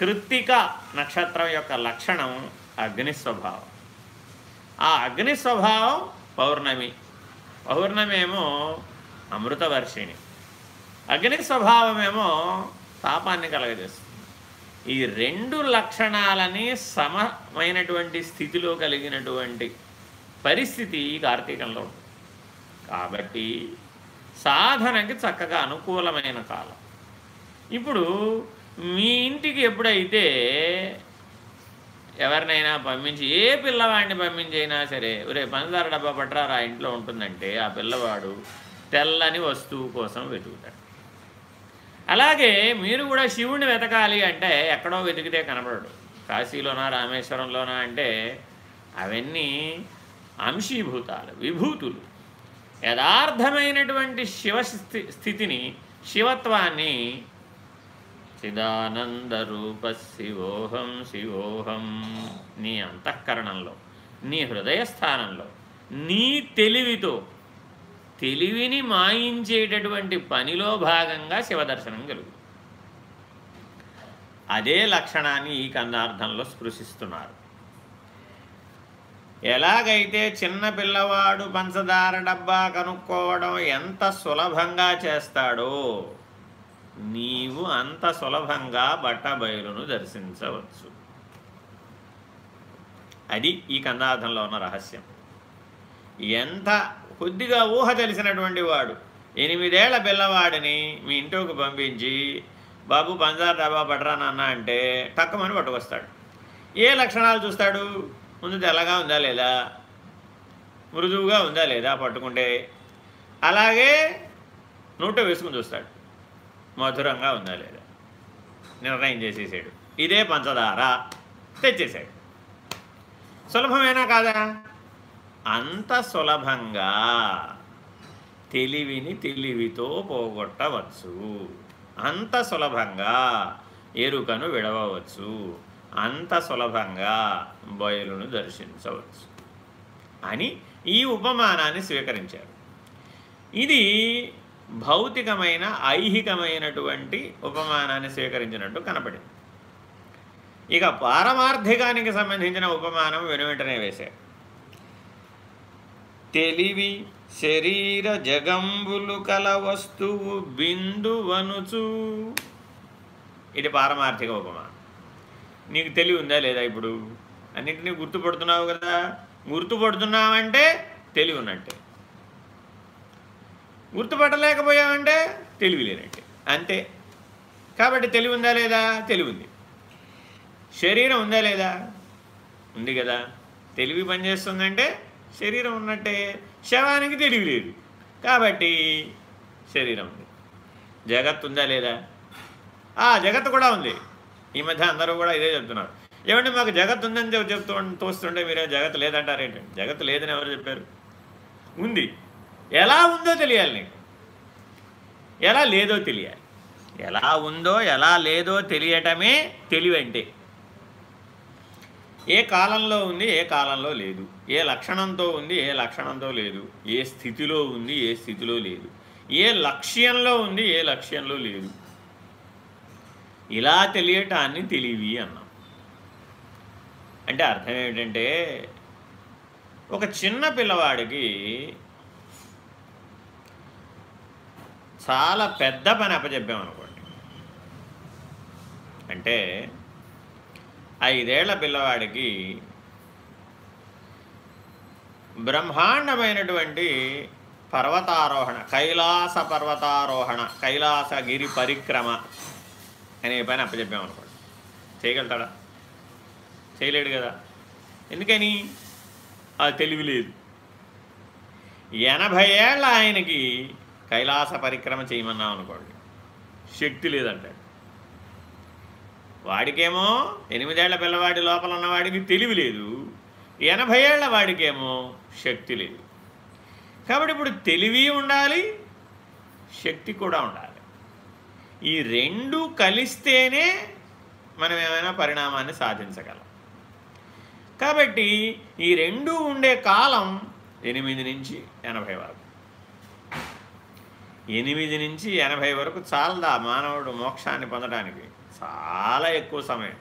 కృత్తిక నక్షత్రం యొక్క లక్షణం అగ్ని స్వభావం. ఆ అగ్ని స్వభావం పౌర్ణమి. పౌర్ణమి ఏమో అమృతవర్షిణి. అగ్ని స్వభావమేమో తాపాన్ని కలగజేస్తుంది. ఈ రెండు లక్షణాలని సమమైనటువంటి స్థితిలో కలిగినటువంటి పరిస్థితి కార్తీకంలో కాబట్టి సాధనకి చక్కగా అనుకూలమైన కాలం. ఇప్పుడు మీ ఇంటికి ఎప్పుడైతే ఎవరినైనా పంపించి ఏ పిల్లవాడిని పంపించైనా సరే ఒరే పంచదార డబ్బా పట్టారా ఇంట్లో ఉంటుందంటే ఆ పిల్లవాడు తెల్లని వస్తువు కోసం వెతుకుతాడు. అలాగే మీరు కూడా శివుణ్ణి వెతకాలి అంటే ఎక్కడో వెతికితే కనపడడు కాశీలోనా రామేశ్వరంలోనా అంటే అవన్నీ అంశీభూతాలు విభూతులు. యథార్థమైనటువంటి శివ స్థితిని శివత్వాన్ని చిదానందరూప శివోహం శివోహం నీ అంతఃకరణంలో నీ హృదయస్థానంలో నీ తెలివితో తెలివిని మాయించేటటువంటి పనిలో భాగంగా శివదర్శనం కలుగు. అదే లక్షణాన్ని ఈ కందార్థంలో స్పృశిస్తున్నారు. ఎలాగైతే చిన్న పిల్లవాడు పంచదార డబ్బా కనుక్కోవడం ఎంత సులభంగా చేస్తాడో నీవు అంత సులభంగా బట్టబయలును దర్శించవచ్చు. అది ఈ కందార్థంలో ఉన్న రహస్యం. ఎంత కొద్దిగా ఊహ తెలిసినటువంటి వాడు ఎనిమిదేళ్ళ పిల్లవాడిని మీ ఇంట్లోకి పంపించి బాబు పంచదార డబ్బా పట్టరానన్న అంటే తక్కువని పట్టుకొస్తాడు. ఏ లక్షణాలు చూస్తాడు? ముందు తెల్లగా ఉందా లేదా? మృదువుగా ఉందా లేదా? పట్టుకుంటే. అలాగే నూట వేసుకుని చూస్తాడు. మధురంగా ఉందా లేదా నిర్ణయం చేసేసాడు. ఇదే పంచదార తెచ్చేసాడు. సులభమేనా కాదా? అంత సులభంగా తెలివిని తెలివితో పోగొట్టవచ్చు. అంత సులభంగా ఎరుకను విడవవచ్చు. అంత సులభంగా బయలును దర్శించవచ్చు అని ఈ ఉపమానాన్ని స్వీకరించారు. ఇది భౌతికమైన ఐహికమైనటువంటి ఉపమానాన్ని స్వీకరించినట్టు కనపడింది. ఇక పారమార్థికానికి సంబంధించిన ఉపమానం వెనువెంటనే వేశారు. తెలివి శరీర జగంబులు కల వస్తువు బిందువనుచు ఇది పారమార్థిక ఉపమానం. నీకు తెలివి ఉందా లేదా ఇప్పుడు? అన్నింటినీ గుర్తుపడుతున్నావు కదా. గుర్తుపడుతున్నావంటే తెలివి ఉన్నట్టే. గుర్తుపట్టలేకపోయామంటే తెలివి లేనట్టే అంతే. కాబట్టి తెలివి ఉందా లేదా? తెలివి ఉంది శరీరం ఉందా లేదా? ఉంది కదా. తెలివి పనిచేస్తుందంటే శరీరం ఉన్నట్టే. శవానికి తెలివి లేదు. కాబట్టి శరీరం ఉంది. జగత్ ఉందా లేదా? ఆ జగత్తు కూడా ఉంది. ఈ మధ్య అందరూ కూడా ఇదే చెప్తున్నారు. ఏమంటే మాకు జగత్ ఉందని చెప్తూ తోస్తుంటే మీరే జగత్ లేదంటారేంటండి? జగత్ లేదని ఎవరు చెప్పారు? ఉంది. ఎలా ఉందో తెలియాలి నీకు. ఎలా లేదో తెలియాలి. ఎలా ఉందో ఎలా లేదో తెలియటమే తెలివంటే. ఏ కాలంలో ఉంది ఏ కాలంలో లేదు. ఏ లక్షణంతో ఉంది ఏ లక్షణంతో లేదు. ఏ స్థితిలో ఉంది ఏ స్థితిలో లేదు. ఏ లక్ష్యంలో ఉంది ఏ లక్ష్యంలో లేదు. ఇలా తెలియటాన్ని తెలివి అన్నాం. అంటే అర్థం ఏమిటంటే ఒక చిన్న పిల్లవాడికి చాలా పెద్ద పని అప్పచెప్పామనుకోండి. అంటే ఐదేళ్ళ పిల్లవాడికి బ్రహ్మాండమైనటువంటి పర్వతారోహణ కైలాస పర్వతారోహణ కైలాసగిరి పరిక్రమ అనే పని అప్పచెప్పామనుకోండి. చేయగలుగుతాడా? చేయలేడు కదా. ఎందుకని? అది తెలివి లేదు. ఎనభై ఏళ్ళ ఆయనకి కైలాస పరిక్రమ చేయమన్నాం అనుకోండి. శక్తి లేదంటాడు. వాడికేమో ఎనిమిదేళ్ళ పిల్లవాడి లోపల ఉన్నవాడికి తెలివి లేదు. ఎనభై ఏళ్ళ వాడికేమో శక్తి లేదు. కాబట్టి ఇప్పుడు తెలివి ఉండాలి శక్తి కూడా ఉండాలి. ఈ రెండు కలిస్తేనే మనం ఏమైనా పరిణామాన్ని సాధించగలం. కాబట్టి ఈ రెండు ఉండే కాలం ఎనిమిది నుంచి ఎనభై వరకు. ఎనిమిది నుంచి ఎనభై వరకు చాలదా మానవుడు మోక్షాన్ని పొందడానికి? చాలా ఎక్కువ సమయం.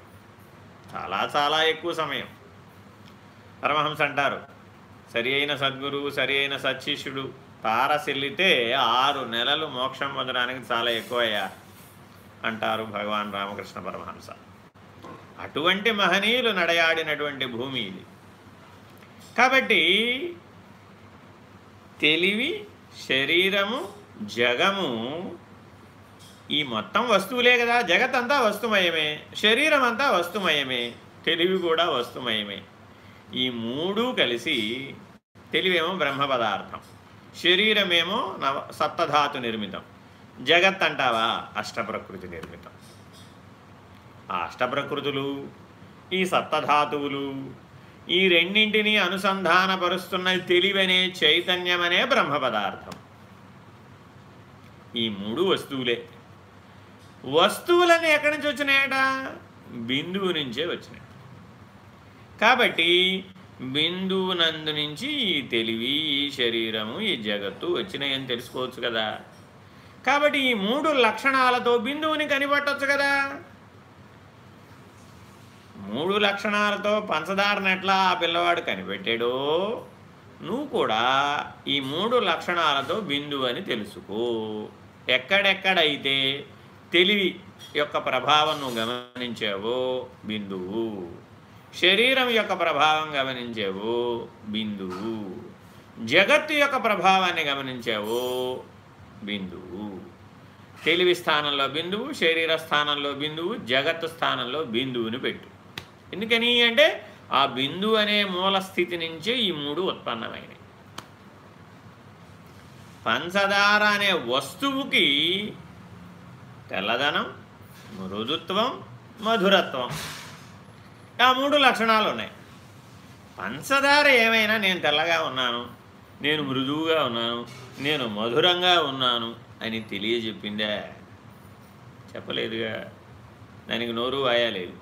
చాలా చాలా ఎక్కువ సమయం. పరమహంస అంటారు సరి అయిన సద్గురువు సరి అయిన సత్శిష్యుడు తారసిల్లితే ఆరు నెలలు మోక్షం పొందడానికి చాలా ఎక్కువయ్యా అంటారు భగవాన్ రామకృష్ణ పరమహంస. అటువంటి మహనీయులు నడయాడినటువంటి భూమి ఇది. కాబట్టి తెలివి శరీరము జగము ఈ మొత్తం వస్తువులే కదా. జగత్ అంతా వస్తుమయమే. శరీరం అంతా వస్తుమయమే. తెలివి కూడా వస్తుమయమే. ఈ మూడు కలిసి తెలివేమో బ్రహ్మ పదార్థం. శరీరమేమో నవ సప్తధాతు నిర్మితం. జగత్ అంటావా? అష్టప్రకృతి నిర్మితం. ఆ అష్టప్రకృతులు ఈ సప్తధాతువులు ఈ రెండింటినీ అనుసంధానపరుస్తున్న తెలివనే చైతన్యమనే బ్రహ్మ పదార్థం. ఈ మూడు వస్తువులే. వస్తువులన్నీ ఎక్కడి నుంచి వచ్చినాయట? బిందువు నుంచే వచ్చినాయి. కాబట్టి బిందువు నందు నుంచి ఈ తెలివి ఈ శరీరము ఈ జగత్తు వచ్చినాయని తెలుసుకోవచ్చు కదా. కాబట్టి ఈ మూడు లక్షణాలతో బిందువుని కనిపెట్టవచ్చు కదా. మూడు లక్షణాలతో పంచదారను ఎట్లా ఆ పిల్లవాడు కనిపెట్టాడో నువ్వు కూడా ఈ మూడు లక్షణాలతో బిందువు అని తెలుసుకో. ఎక్కడెక్కడైతే తెలివి యొక్క ప్రభావం నువ్వు గమనించావో బిందువు శరీరం యొక్క ప్రభావం గమనించావో బిందువు జగత్తు యొక్క ప్రభావాన్ని గమనించావో బిందువు. తెలివి స్థానంలో బిందువు శరీర స్థానంలో బిందువు జగత్తు స్థానంలో బిందువుని పెట్టు. ఎందుకని అంటే ఆ బిందువు అనే మూల స్థితి నుంచే ఈ మూడు ఉత్పన్నమైనవి. పంచదార అనే వస్తువుకి తెల్లదనం మృదుత్వం మధురత్వం. ఆ మూడు లక్షణాలు ఉన్నాయి. పంచదార ఏమైనా నేను తెల్లగా ఉన్నాను నేను మృదువుగా ఉన్నాను నేను మధురంగా ఉన్నాను అని తెలియజెప్పిందే? చెప్పలేదుగా. దానికి నోరు వాయాలేదు.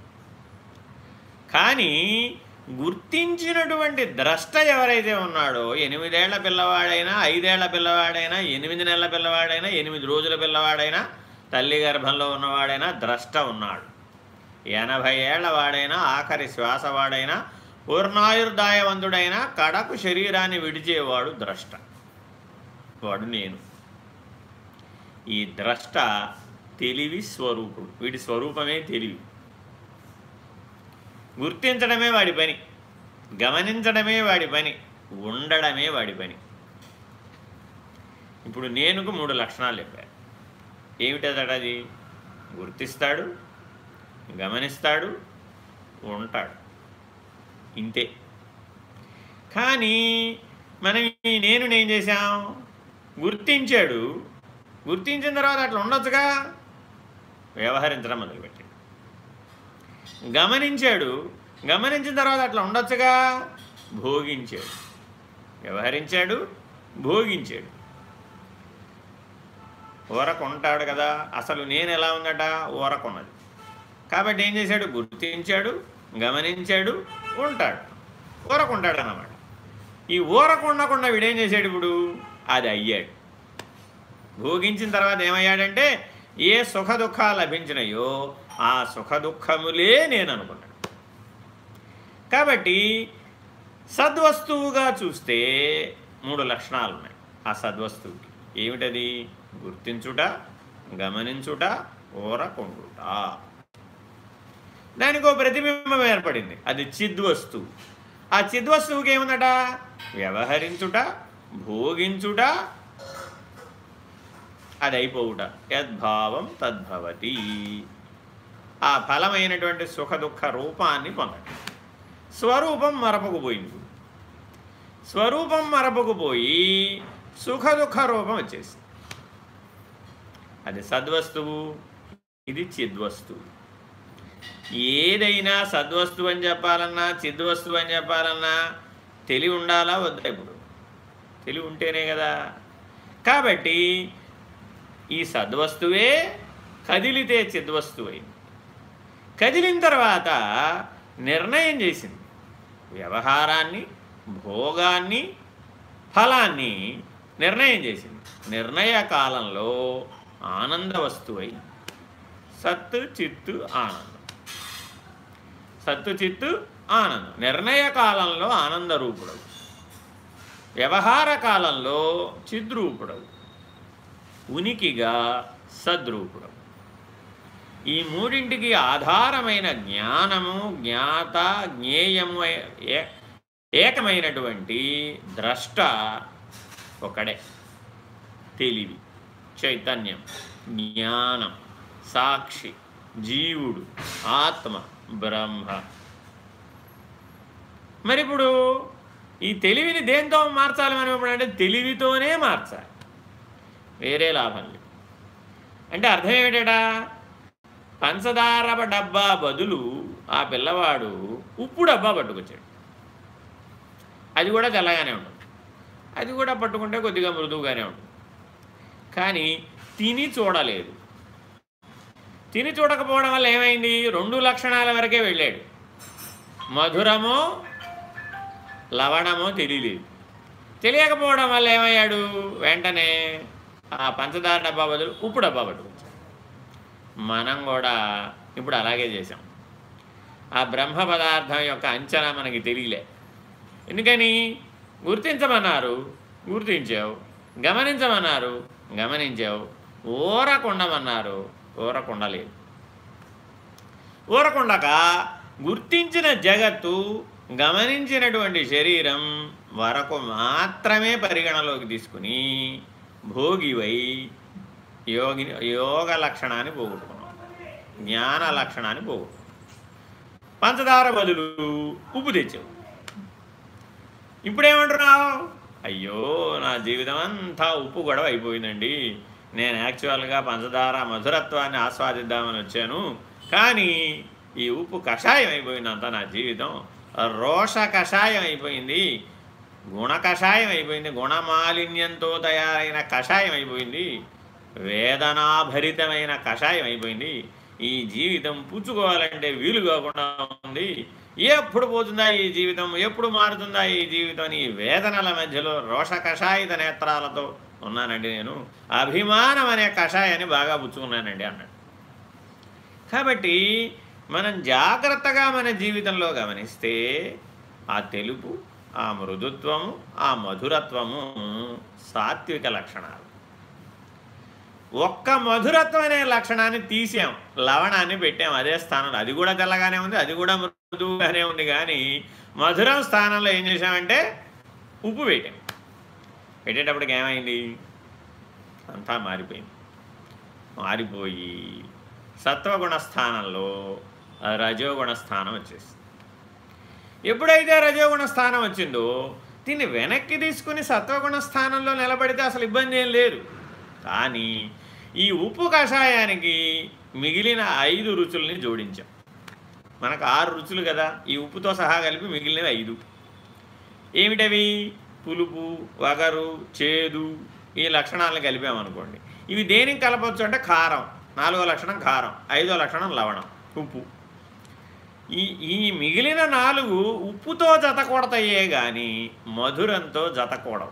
కానీ గుర్తించినటువంటి ద్రష్ట ఎవరైతే ఉన్నాడో ఎనిమిదేళ్ళ పిల్లవాడైనా ఐదేళ్ళ పిల్లవాడైనా ఎనిమిది నెలల పిల్లవాడైనా ఎనిమిది రోజుల పిల్లవాడైనా తల్లి గర్భంలో ఉన్నవాడైనా ద్రష్ట ఉన్నాడు. ఎనభై ఏళ్ళ వాడైనా ఆఖరి శ్వాస వాడైనా పూర్ణాయుర్దాయవంతుడైనా కడకు శరీరాన్ని విడిచేవాడు ద్రష్ట. వాడు నేను. ఈ ద్రష్ట తెలివి స్వరూపుడు. వీడి స్వరూపమే తెలివి. గుర్తించడమే వాడి పని. గమనించడమే వాడి పని. ఉండడమే వాడి పని. ఇప్పుడు నేనుకు మూడు లక్షణాలు చెప్పాను ఏమిటదటది గుర్తిస్తాడు గమనిస్తాడు ఉంటాడు. ఇంతే. కానీ మనం ఈ నేను ఏం చేశాం? గుర్తించాడు. గుర్తించిన తర్వాత అట్లా ఉండొచ్చుగా? వ్యవహరించడం మొదలుపెట్టి గమనించాడు. గమనించిన తర్వాత అట్లా ఉండొచ్చుగా? భోగించాడు. వ్యవహరించాడు భోగించాడు. ఊరకుంటాడు కదా? అసలు నేను ఎలా ఉందట? ఊరకున్నది కాబట్టి ఏం చేశాడు? గుర్తించాడు గమనించాడు ఉంటాడు. ఊరకుంటాడు అన్నమాట ఈ ఊరకుండకుండా వీడేం చేశాడు ఇప్పుడు? అది అయ్యాడు. భోగించిన తర్వాత ఏమయ్యాడంటే ఏ సుఖ దుఃఖాలు లభించినాయో ఆ సుఖ దుఃఖములే నేను అనుకున్నాడు కాబట్టి సద్వస్తువుగా చూస్తే మూడు లక్షణాలు ఉన్నాయి ఆ సద్వస్తువుకి ఏమిటది? గుర్తించుట గమనించుట ఊరకుండుట దానికి ఒక ప్రతిబింబం ఏర్పడింది. అది చిద్వస్తువు. ఆ చిద్వస్తువుకి ఏముందట? వ్యవహరించుట భోగించుట అది అయిపోవుట యద్భావం తద్భవతి. ఆ ఫలమైనటువంటి సుఖ దుఃఖ రూపాన్ని పొందటం స్వరూపం మరపకుపోయింది స్వరూపం మరపకుపోయి సుఖ దుఃఖ రూపం వచ్చేసి అది సద్వస్తువు ఇది చిద్వస్తువు. ఏదైనా సద్వస్తువు అని చెప్పాలన్నా చిద్వస్తువు అని చెప్పాలన్నా తెలివి ఉండాలా వద్దా ఇప్పుడు? తెలివి ఉంటేనే కదా. కాబట్టి ఈ సద్వస్తువే కదిలితే చిద్వస్తువు అయింది కదిలిన తర్వాత నిర్ణయం చేసింది. వ్యవహారాన్ని భోగాన్ని ఫలాన్ని నిర్ణయం చేసింది. నిర్ణయ కాలంలో ఆనంద వస్తువై సత్తు చిత్తు ఆనందం. సత్తు చిత్తు ఆనందం. నిర్ణయ కాలంలో ఆనంద రూపుడవు. వ్యవహార కాలంలో చిద్రూపుడవు. ఉనికిగా సద్రూపుడవు. ఈ మూడింటికి ఆధారమైన జ్ఞానము జ్ఞాత జ్ఞేయము ఏకమైనటువంటి ద్రష్ట ఒకడే. తెలివి చైతన్యం జ్ఞానం సాక్షి జీవుడు ఆత్మ బ్రహ్మ. మరి ఇప్పుడు ఈ తెలివిని దేంతో మార్చాలి మనం ఇప్పుడు అంటే తెలివితోనే మార్చాలి. వేరే లాభం లేదు. అంటే అర్థం ఏమిటా పంచదార డబ్బా బదులు ఆ పిల్లవాడు ఉప్పు డబ్బా పట్టుకొచ్చాడు. అది కూడా తెల్లగానే ఉంటుంది. అది కూడా పట్టుకుంటే కొద్దిగా మృదువుగానే ఉంటుంది. కానీ తిని చూడలేదు. తిని చూడకపోవడం వల్ల ఏమైంది? రెండు లక్షణాల వరకే వెళ్ళాడు. మధురమో లవణమో తెలియలేదు. తెలియకపోవడం వల్ల ఏమయ్యాడు? వెంటనే ఆ పంచదార డబ్బా బదులు ఉప్పు డబ్బా పట్టుకు మనం కూడా ఇప్పుడు అలాగే చేసాం ఆ బ్రహ్మ పదార్థం యొక్క అంచనా మనకి తెలియలే. ఎందుకని? గుర్తించమన్నారు గుర్తించావు. గమనించమన్నారు గమనించావు. ఊరకుండమన్నారు ఊరకుండలేదు ఊరకుండక గుర్తించిన జగత్తు గమనించినటువంటి శరీరం వరకు మాత్రమే పరిగణలోకి తీసుకుని భోగివై యోగి యోగ లక్షణాన్ని పోగొట్టుకున్నాం. జ్ఞాన లక్షణాన్ని పోగొట్టుకున్నాం. పంచదార బదులు ఉప్పు తెచ్చావు. ఇప్పుడేమంటున్నావు? అయ్యో నా జీవితం అంతా ఉప్పు గొడవ అయిపోయిందండి. నేను యాక్చువల్గా పంచదార మధురత్వాన్ని ఆస్వాదిద్దామని వచ్చాను. కానీ ఈ ఉప్పు కషాయం అయిపోయిందంతా నా జీవితం. రోష కషాయం అయిపోయింది. గుణ కషాయం అయిపోయింది. గుణమాలిన్యంతో తయారైన కషాయం అయిపోయింది. వేదనాభరితమైన కషాయం అయిపోయింది. ఈ జీవితం పుచ్చుకోవాలంటే వీలు కాకుండా ఉంది. ఎప్పుడు పోతుందా ఈ జీవితం? ఎప్పుడు మారుతుందా ఈ జీవితం? ఈ వేదనల మధ్యలో రోష కషాయిత నేత్రాలతో ఉన్నానండి నేను. అభిమానం అనే కషాయాన్ని బాగా పుచ్చుకున్నానండి అన్నాడు. కాబట్టి మనం జాగ్రత్తగా మన జీవితంలో గమనిస్తే ఆ తెలుపు ఆ మృదుత్వము ఆ మధురత్వము సాత్విక లక్షణాలు. ఒక్క మధురత్వం అనే లక్షణాన్ని తీసాం. లవణాన్ని పెట్టాం. అదే స్థానంలో. అది కూడా తెల్లగానే ఉంది అది కూడా మృదువుగానే ఉంది. కానీ మధురం స్థానంలో ఏం చేసామంటే ఉప్పు పెట్టాం. పెట్టేటప్పటికి ఏమైంది? అంతా మారిపోయింది. మారిపోయి సత్వగుణ స్థానంలో రజోగుణ స్థానం వచ్చేసింది. ఎప్పుడైతే రజోగుణ స్థానం వచ్చిందో దీన్ని వెనక్కి తీసుకుని సత్వగుణ స్థానంలో నిలబడితే అసలు ఇబ్బంది ఏం లేదు. కానీ ఈ ఉప్పు కషాయానికి మిగిలిన ఐదు రుచుల్ని జోడించాం. మనకు ఆరు రుచులు కదా ఈ ఉప్పుతో సహా కలిపి మిగిలినవి ఐదు. ఏమిటవి? పులుపు వగరు చేదు ఈ లక్షణాలను కలిపామనుకోండి ఇవి దేనికి కలపచ్చు అంటే కారం నాలుగో లక్షణం కారం ఐదో లక్షణం లవణం ఉప్పు. ఈ ఈ మిగిలిన నాలుగు ఉప్పుతో జత కొడతాయే కానీ మధురంతో జతకూడవు.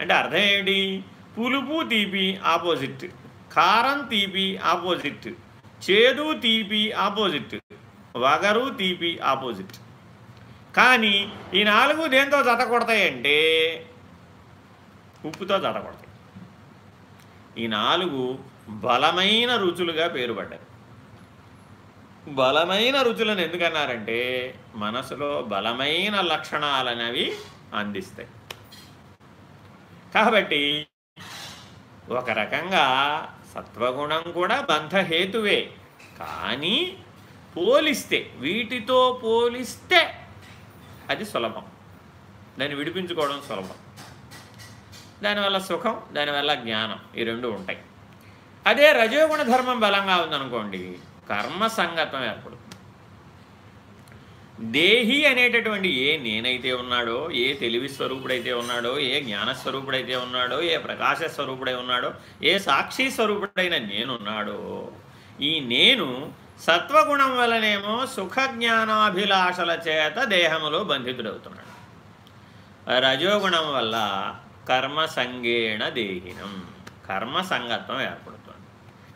అంటే అర్థం ఏమిటి? పులుపు తీపి ఆపోజిట్ కారం తీపి ఆపోజిట్ చేదు తీపి ఆపోజిట్ వగరు తీపి ఆపోజిట్. కానీ ఈ నాలుగు దేంతో జత కొడతాయంటే ఉప్పుతో జత కొడతాయి ఈ నాలుగు బలమైన రుచులుగా పేరుపడ్డాయి. బలమైన రుచులను ఎందుకన్నారంటే మనసులో బలమైన లక్షణాలనేవి అందిస్తాయి. కాబట్టి ఒక రకంగా సత్వగుణం కూడా బంధహేతువే. కానీ పోలిస్తే వీటితో పోలిస్తే అది సులభం. దాన్ని విడిపించుకోవడం సులభం. దానివల్ల సుఖం దానివల్ల జ్ఞానం ఈ రెండు ఉంటాయి. అదే రజోగుణ ధర్మం బలంగా ఉందనుకోండి కర్మ సంగతం ఏర్పడుతుంది. దేహి అనేటటువంటి ఏ నేనైతే ఉన్నాడో ఏ తెలివి స్వరూపుడైతే ఉన్నాడో ఏ జ్ఞానస్వరూపుడైతే ఉన్నాడో ఏ ప్రకాశ స్వరూపుడై ఉన్నాడో ఏ సాక్షి స్వరూపుడైన నేనున్నాడో ఈ నేను సత్వగుణం వలనేమో సుఖ జ్ఞానాభిలాషల చేత దేహములో బంధితుడవుతున్నాడు. రజోగుణం వల్ల కర్మసంగేణ దేహినం. కర్మసంగత్వం ఏర్పడుతుంది.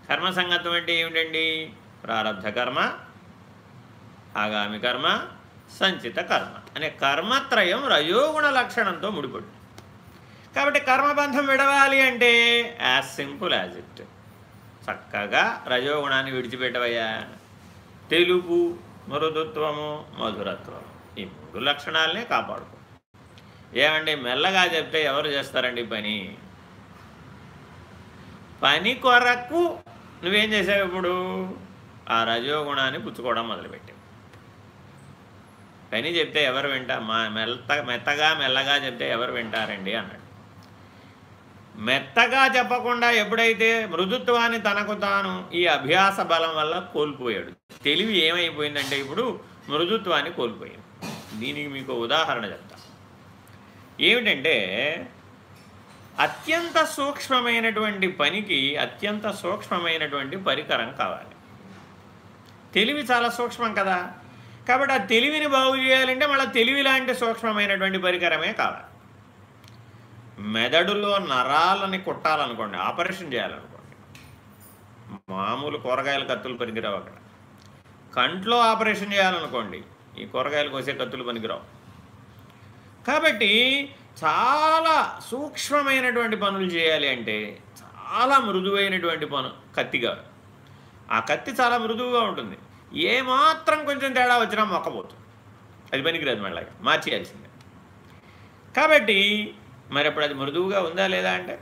కర్మ సంగత్వం అంటే ఏమిటండి? ప్రారంభ కర్మ ఆగామి కర్మ సంచిత కర్మ. అనే కర్మత్రయం రయోగుణ లక్షణంతో ముడిపడు కాబట్టి కర్మబంధం విడవాలి అంటే యాజ్ సింపుల్ యాజ్ ఇట్ చక్కగా రజోగుణాన్ని విడిచిపెట్టవయ్యా. తెలుపు మృదుత్వము మధురత్వము ఈ మూడు లక్షణాలనే కాపాడుకో. ఏమండి మెల్లగా చెప్తే ఎవరు చేస్తారండి పని? పని కొరకు నువ్వేం చేసావు ఇప్పుడు? ఆ రజోగుణాన్ని పుచ్చుకోవడం మొదలుపెట్టావు పని చెప్తే ఎవరు వింటారు మా మెత్త మెత్తగా మెల్లగా చెప్తే ఎవరు వింటారండి అన్నాడు. మెత్తగా చెప్పకుండా ఎప్పుడైతే మృదుత్వాన్ని తనకు తాను ఈ అభ్యాస బలం వల్ల కోల్పోయాడు. తెలివి ఏమైపోయిందంటే ఇప్పుడు మృదుత్వాన్ని కోల్పోయింది దీనికి మీకు ఉదాహరణ చెప్తా. ఏమిటంటే అత్యంత సూక్ష్మమైనటువంటి పనికి అత్యంత సూక్ష్మమైనటువంటి పరికరం కావాలి. తెలివి చాలా సూక్ష్మం కదా. కాబట్టి ఆ తెలివిని బాగు చేయాలంటే మళ్ళీ తెలివి లాంటి సూక్ష్మమైనటువంటి పరికరమే కావాలి. మెదడులో నరాలని కుట్టాలనుకోండి ఆపరేషన్ చేయాలనుకోండి మామూలు కూరగాయల కత్తులు పనికిరావు అక్కడ. కంట్లో ఆపరేషన్ చేయాలనుకోండి ఈ కూరగాయలు కోసే కత్తులు పనికిరావు. కాబట్టి చాలా సూక్ష్మమైనటువంటి పనులు చేయాలి అంటే చాలా మృదువైనటువంటి పను కత్తిగా ఆ కత్తి చాలా మృదువుగా ఉంటుంది. ఏమాత్రం కొంచెం తేడా వచ్చినా మొక్కపోతుంది అది పనికిరాదు మళ్ళీ మార్చేయాల్సిందే. కాబట్టి మరి అప్పుడు అది మృదువుగా ఉందా లేదా అంటే?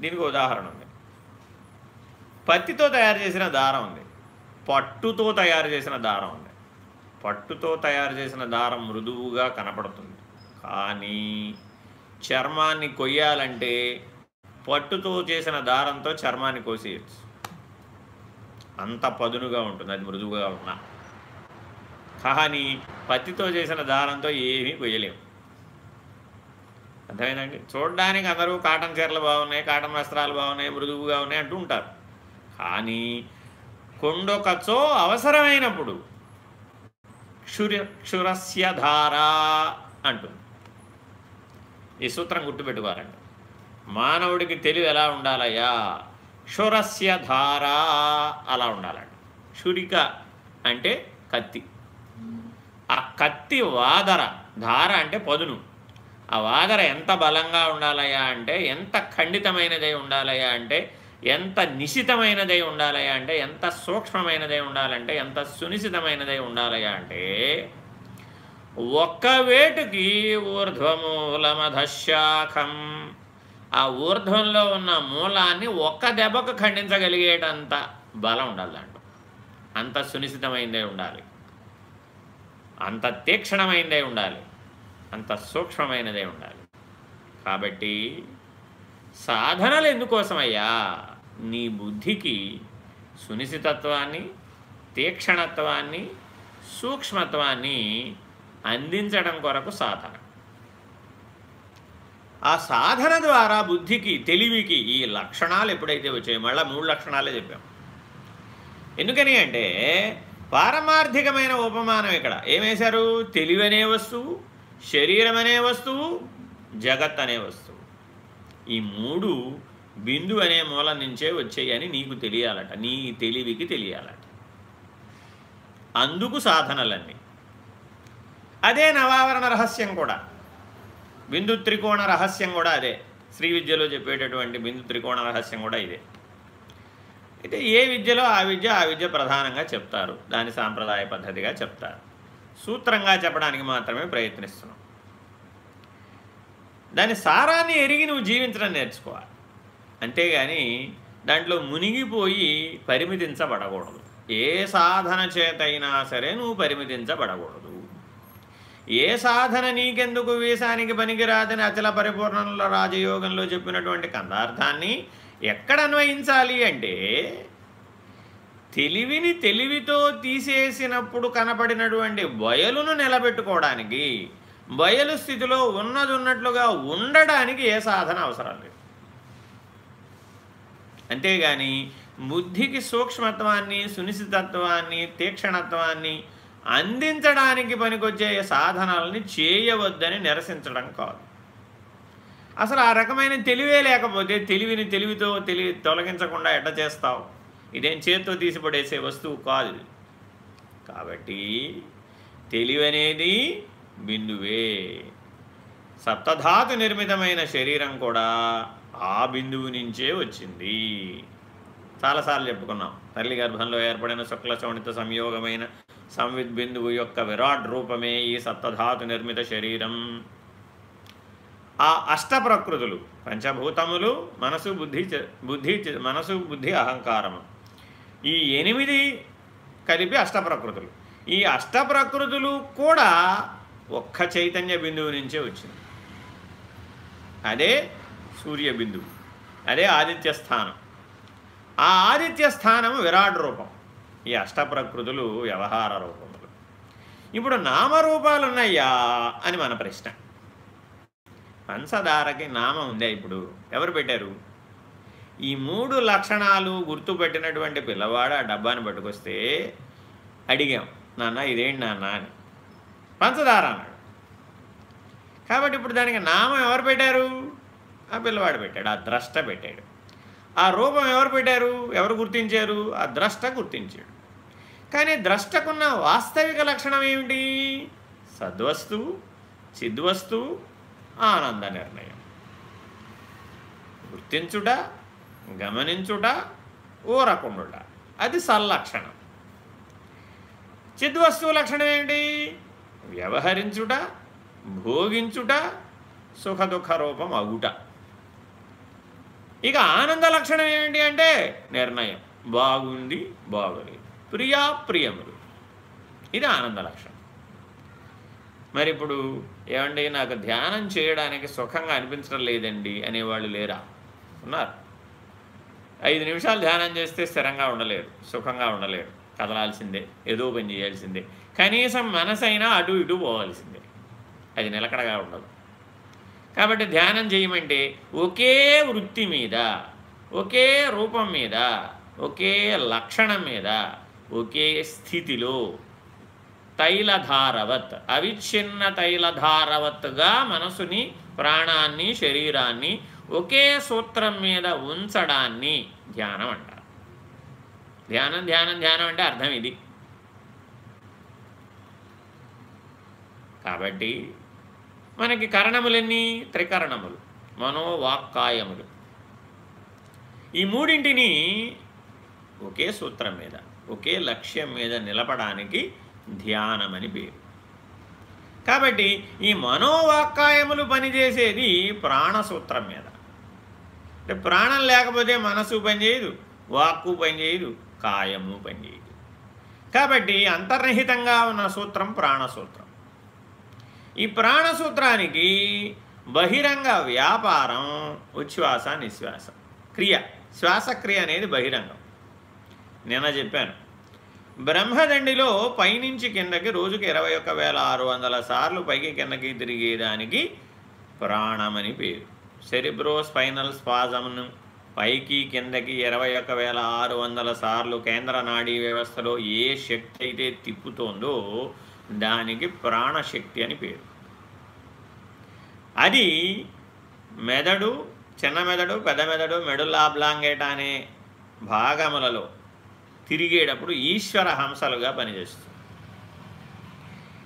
దీనికి ఉదాహరణ ఉంది. పత్తితో తయారు చేసిన దారం ఉంది. పట్టుతో తయారు చేసిన దారం ఉంది. పట్టుతో తయారు చేసిన దారం మృదువుగా కనపడుతుంది. కానీ చర్మాన్ని కొయ్యాలంటే పట్టుతో చేసిన దారంతో చర్మాన్ని కోసేయచ్చు. అంత పదునుగా ఉంటుంది అది మృదువుగా ఉన్నా. కానీ పత్తితో చేసిన దారంతో ఏమీ కొయ్యలేము అర్థమైందండి? చూడడానికి అందరూ కాటన్ చీరలు బాగున్నాయి కాటన్ వస్త్రాలు బాగున్నాయి మృదువుగా ఉన్నాయి అంటూ ఉంటారు. కానీ కొండొకచో అవసరమైనప్పుడు క్షుర క్షురస్య ధార అంటుంది. ఈ సూత్రం గుర్తుపెట్టుకోవాలండి. మానవుడికి తెలివి ఎలా ఉండాలయ్యా? క్షురస్య ధార అలా ఉండాలండి. క్షురిక అంటే కత్తి. ఆ కత్తి వాదర ధార అంటే పదును. ఆ వాదర ఎంత బలంగా ఉండాలయా అంటే ఎంత ఖండితమైనదై ఉండాలయా అంటే ఎంత నిశితమైనదై ఉండాలయా అంటే ఎంత సూక్ష్మమైనదై ఉండాలంటే ఎంత సునిశితమైనదై ఉండాలయా అంటే ఒక్క వేటుకి ఊర్ధ్వమూలమధశాఖం. ఆ ఊర్ధ్వంలో ఉన్న మూలాన్ని ఒక్క దెబ్బకు ఖండించగలిగేటంత బలం ఉండాలి దాంట్లో. అంత సునిశ్చితమైందే ఉండాలి. అంత తీక్షణమైందే ఉండాలి. అంత సూక్ష్మమైనదే ఉండాలి. కాబట్టి సాధనలు ఎందుకోసమయ్యా? నీ బుద్ధికి సునిశితత్వాన్ని తీక్షణత్వాన్ని సూక్ష్మత్వాన్ని అందించడం కొరకు సాధన. ఆ సాధన ద్వారా బుద్ధికి తెలివికి ఈ లక్షణాలు ఎప్పుడైతే వచ్చాయో మళ్ళీ మూడు లక్షణాలే చెప్పాం. ఎందుకని అంటే పారమార్థికమైన ఉపమానం ఇక్కడ. ఏమేశారు తెలివనే వస్తువు శరీరం అనే వస్తువు జగత్ అనే వస్తువు. ఈ మూడు బిందు అనే మూలం నుంచే వచ్చాయని నీకు తెలియాలట. నీ తెలివికి తెలియాలట. అందుకు సాధనలన్నీ. అదే నవావరణ రహస్యం కూడా. బిందు త్రికోణ రహస్యం కూడా అదే. శ్రీ విద్యలో చెప్పేటటువంటి బిందు త్రికోణ రహస్యం కూడా ఇదే. అయితే ఏ విద్యలో ఆ విద్య ఆ విద్య ప్రధానంగా చెప్తారు. దాని సాంప్రదాయ పద్ధతిగా చెప్తారు. సూత్రంగా చెప్పడానికి మాత్రమే ప్రయత్నిస్తున్నాం. దాని సారాన్ని ఎరిగి నువ్వు జీవించడం నేర్చుకోవాలి. అంతేగాని దాంట్లో మునిగిపోయి పరిమితించబడకూడదు. ఏ సాధన చేతైనా సరే నువ్వు పరిమితించబడకూడదు. ఏ సాధన నీకెందుకు వీసానికి పనికిరాదని అచల పరిపూర్ణంలో రాజయోగంలో చెప్పినటువంటి కందార్థాన్ని ఎక్కడ అన్వయించాలి అంటే తెలివిని తెలివితో తీసేసినప్పుడు కనపడినటువంటి బయలును నిలబెట్టుకోవడానికి బయలు స్థితిలో ఉన్నది ఉన్నట్లుగా ఉండడానికి ఏ సాధన అవసరం లేదు. అంతేగాని బుద్ధికి సూక్ష్మత్వాన్ని సునిశ్చితత్వాన్ని తీక్షణత్వాన్ని అందించడానికి పనికొచ్చే సాధనాలని చేయవద్దని నిరసించడం కాదు. అసలు ఆ రకమైన తెలివే లేకపోతే తెలివిని తెలివితో తెలివి తొలగించకుండా ఎట్ట చేస్తావు? ఇదేం చేత్తో తీసిపడేసే వస్తువు కాదు. కాబట్టి కాబట్టి తెలివనేది బిందువే. సప్తధాతు నిర్మితమైన శరీరం కూడా ఆ బిందువు నుంచే వచ్చింది. చాలాసార్లు చెప్పుకున్నాం. తల్లి గర్భంలో ఏర్పడిన శుక్ల సంయోగమైన సంవిత్ బిందువు యొక్క విరాట్ రూపమే ఈ సప్తధాతు నిర్మిత శరీరం. ఆ అష్ట ప్రకృతులు పంచభూతములు మనసు బుద్ధి బుద్ధి మనసు బుద్ధి అహంకారము. ఈ ఎనిమిది కలిపి అష్ట ప్రకృతులు ఈ అష్ట ప్రకృతులు కూడా ఒక్క చైతన్య బిందువు నుంచే వచ్చింది. అదే సూర్య బిందువు అదే ఆదిత్య స్థానం. ఆ ఆదిత్య స్థానం విరాట్ రూపం. ఈ అష్టప్రకృతులు వ్యవహార రూపములు. ఇప్పుడు నామరూపాలు ఉన్నాయా అని మన ప్రశ్న. పంచదారకి నామం ఉందే ఇప్పుడు. ఎవరు పెట్టారు? ఈ మూడు లక్షణాలు గుర్తుపెట్టినటువంటి పిల్లవాడు ఆ డబ్బాని పట్టుకొస్తే అడిగాం నాన్న ఇదేంటి నాన్న? అని. పంచదార అన్నాడు. కాబట్టి ఇప్పుడు దానికి నామం ఎవరు పెట్టారు? ఆ పిల్లవాడు పెట్టాడు ఆ ద్రష్ట పెట్టాడు. ఆ రూపం ఎవరు పెట్టారు? ఎవరు గుర్తించారు? ఆ ద్రష్ట గుర్తించాడు. కానీ ద్రష్టకున్న వాస్తవిక లక్షణం ఏమిటి? సద్వస్తువు చిద్వస్తువు ఆనంద నిర్ణయం. గుర్తించుట గమనించుట ఊరకుండుట. అది సల్లక్షణం. చిద్వస్తువు లక్షణం ఏంటి వ్యవహరించుట భోగించుట సుఖదుఖ రూపం అగుట. ఇక ఆనంద లక్షణం ఏమిటి అంటే నిర్ణయం. బాగుంది బాగలేదు. ప్రియా ప్రియములు. ఇది ఆనంద లక్షణం. మరి ఇప్పుడు ఏమండి నాకు ధ్యానం చేయడానికి సుఖంగా అనిపించడం లేదండి అనేవాళ్ళు లేరా? ఉన్నారు. ఐదు నిమిషాలు ధ్యానం చేస్తే స్థిరంగా ఉండలేరు సుఖంగా ఉండలేరు. కదలాల్సిందే ఏదో పని చేయాల్సిందే. కనీసం మనసైనా అటు ఇటు పోవాల్సిందే. అది నిలకడగా ఉండదు. కాబట్టి ధ్యానం చేయమంటే ఒకే వృత్తి మీద ఒకే రూపం మీద ఒకే లక్షణం మీద ఒకే స్థితిలో తైలధారవత్ అవిచ్ఛిన్న తైలధారవత్గా మనసుని ప్రాణాన్ని శరీరాన్ని ఒకే సూత్రం మీద ఉంచడాన్ని ధ్యానం అంటారు. ధ్యానం ధ్యానం ధ్యానం అంటే అర్థం ఇది. కాబట్టి మనకి కరణములన్నీ? త్రికరణములు. మనోవాక్కాయములు. ఈ మూడింటిని ఒకే సూత్రం మీద ఒకే లక్ష్యం మీద నిలపడానికి ధ్యానమని పేరు. కాబట్టి ఈ మనోవాక్కాయములు పనిచేసేది ప్రాణసూత్రం మీద. అంటే ప్రాణం లేకపోతే మనసు పనిచేయదు వాక్కు పనిచేయదు కాయము పనిచేయదు. కాబట్టి అంతర్నిహితంగా ఉన్న సూత్రం ప్రాణసూత్రం. ఈ ప్రాణసూత్రానికి బహిరంగ వ్యాపారం ఉచ్ఛ్వాస నిశ్వాస క్రియ. శ్వాసక్రియ అనేది బహిరంగం. నిన్న చెప్పాను. బ్రహ్మదండిలో పైనుంచి కిందకి రోజుకి ఇరవై ఒక్క వేల ఆరు వందల సార్లు పైకి కిందకి తిరిగేదానికి ప్రాణమని పేరు. సెరిబ్రో స్పైనల్ స్పాజంను పైకి కిందకి ఇరవై ఒక్క వేల ఆరు వందల సార్లు కేంద్ర నాడీ వ్యవస్థలో ఏ శక్తి అయితే తిప్పుతోందో దానికి ప్రాణశక్తి అని పేరు. అది మెదడు చిన్న మెదడు పెద్ద మెదడు మెడులాబ్లాంగేట అనే భాగములలో తిరిగేటప్పుడు ఈశ్వర హంసలుగా పనిచేస్తుంది.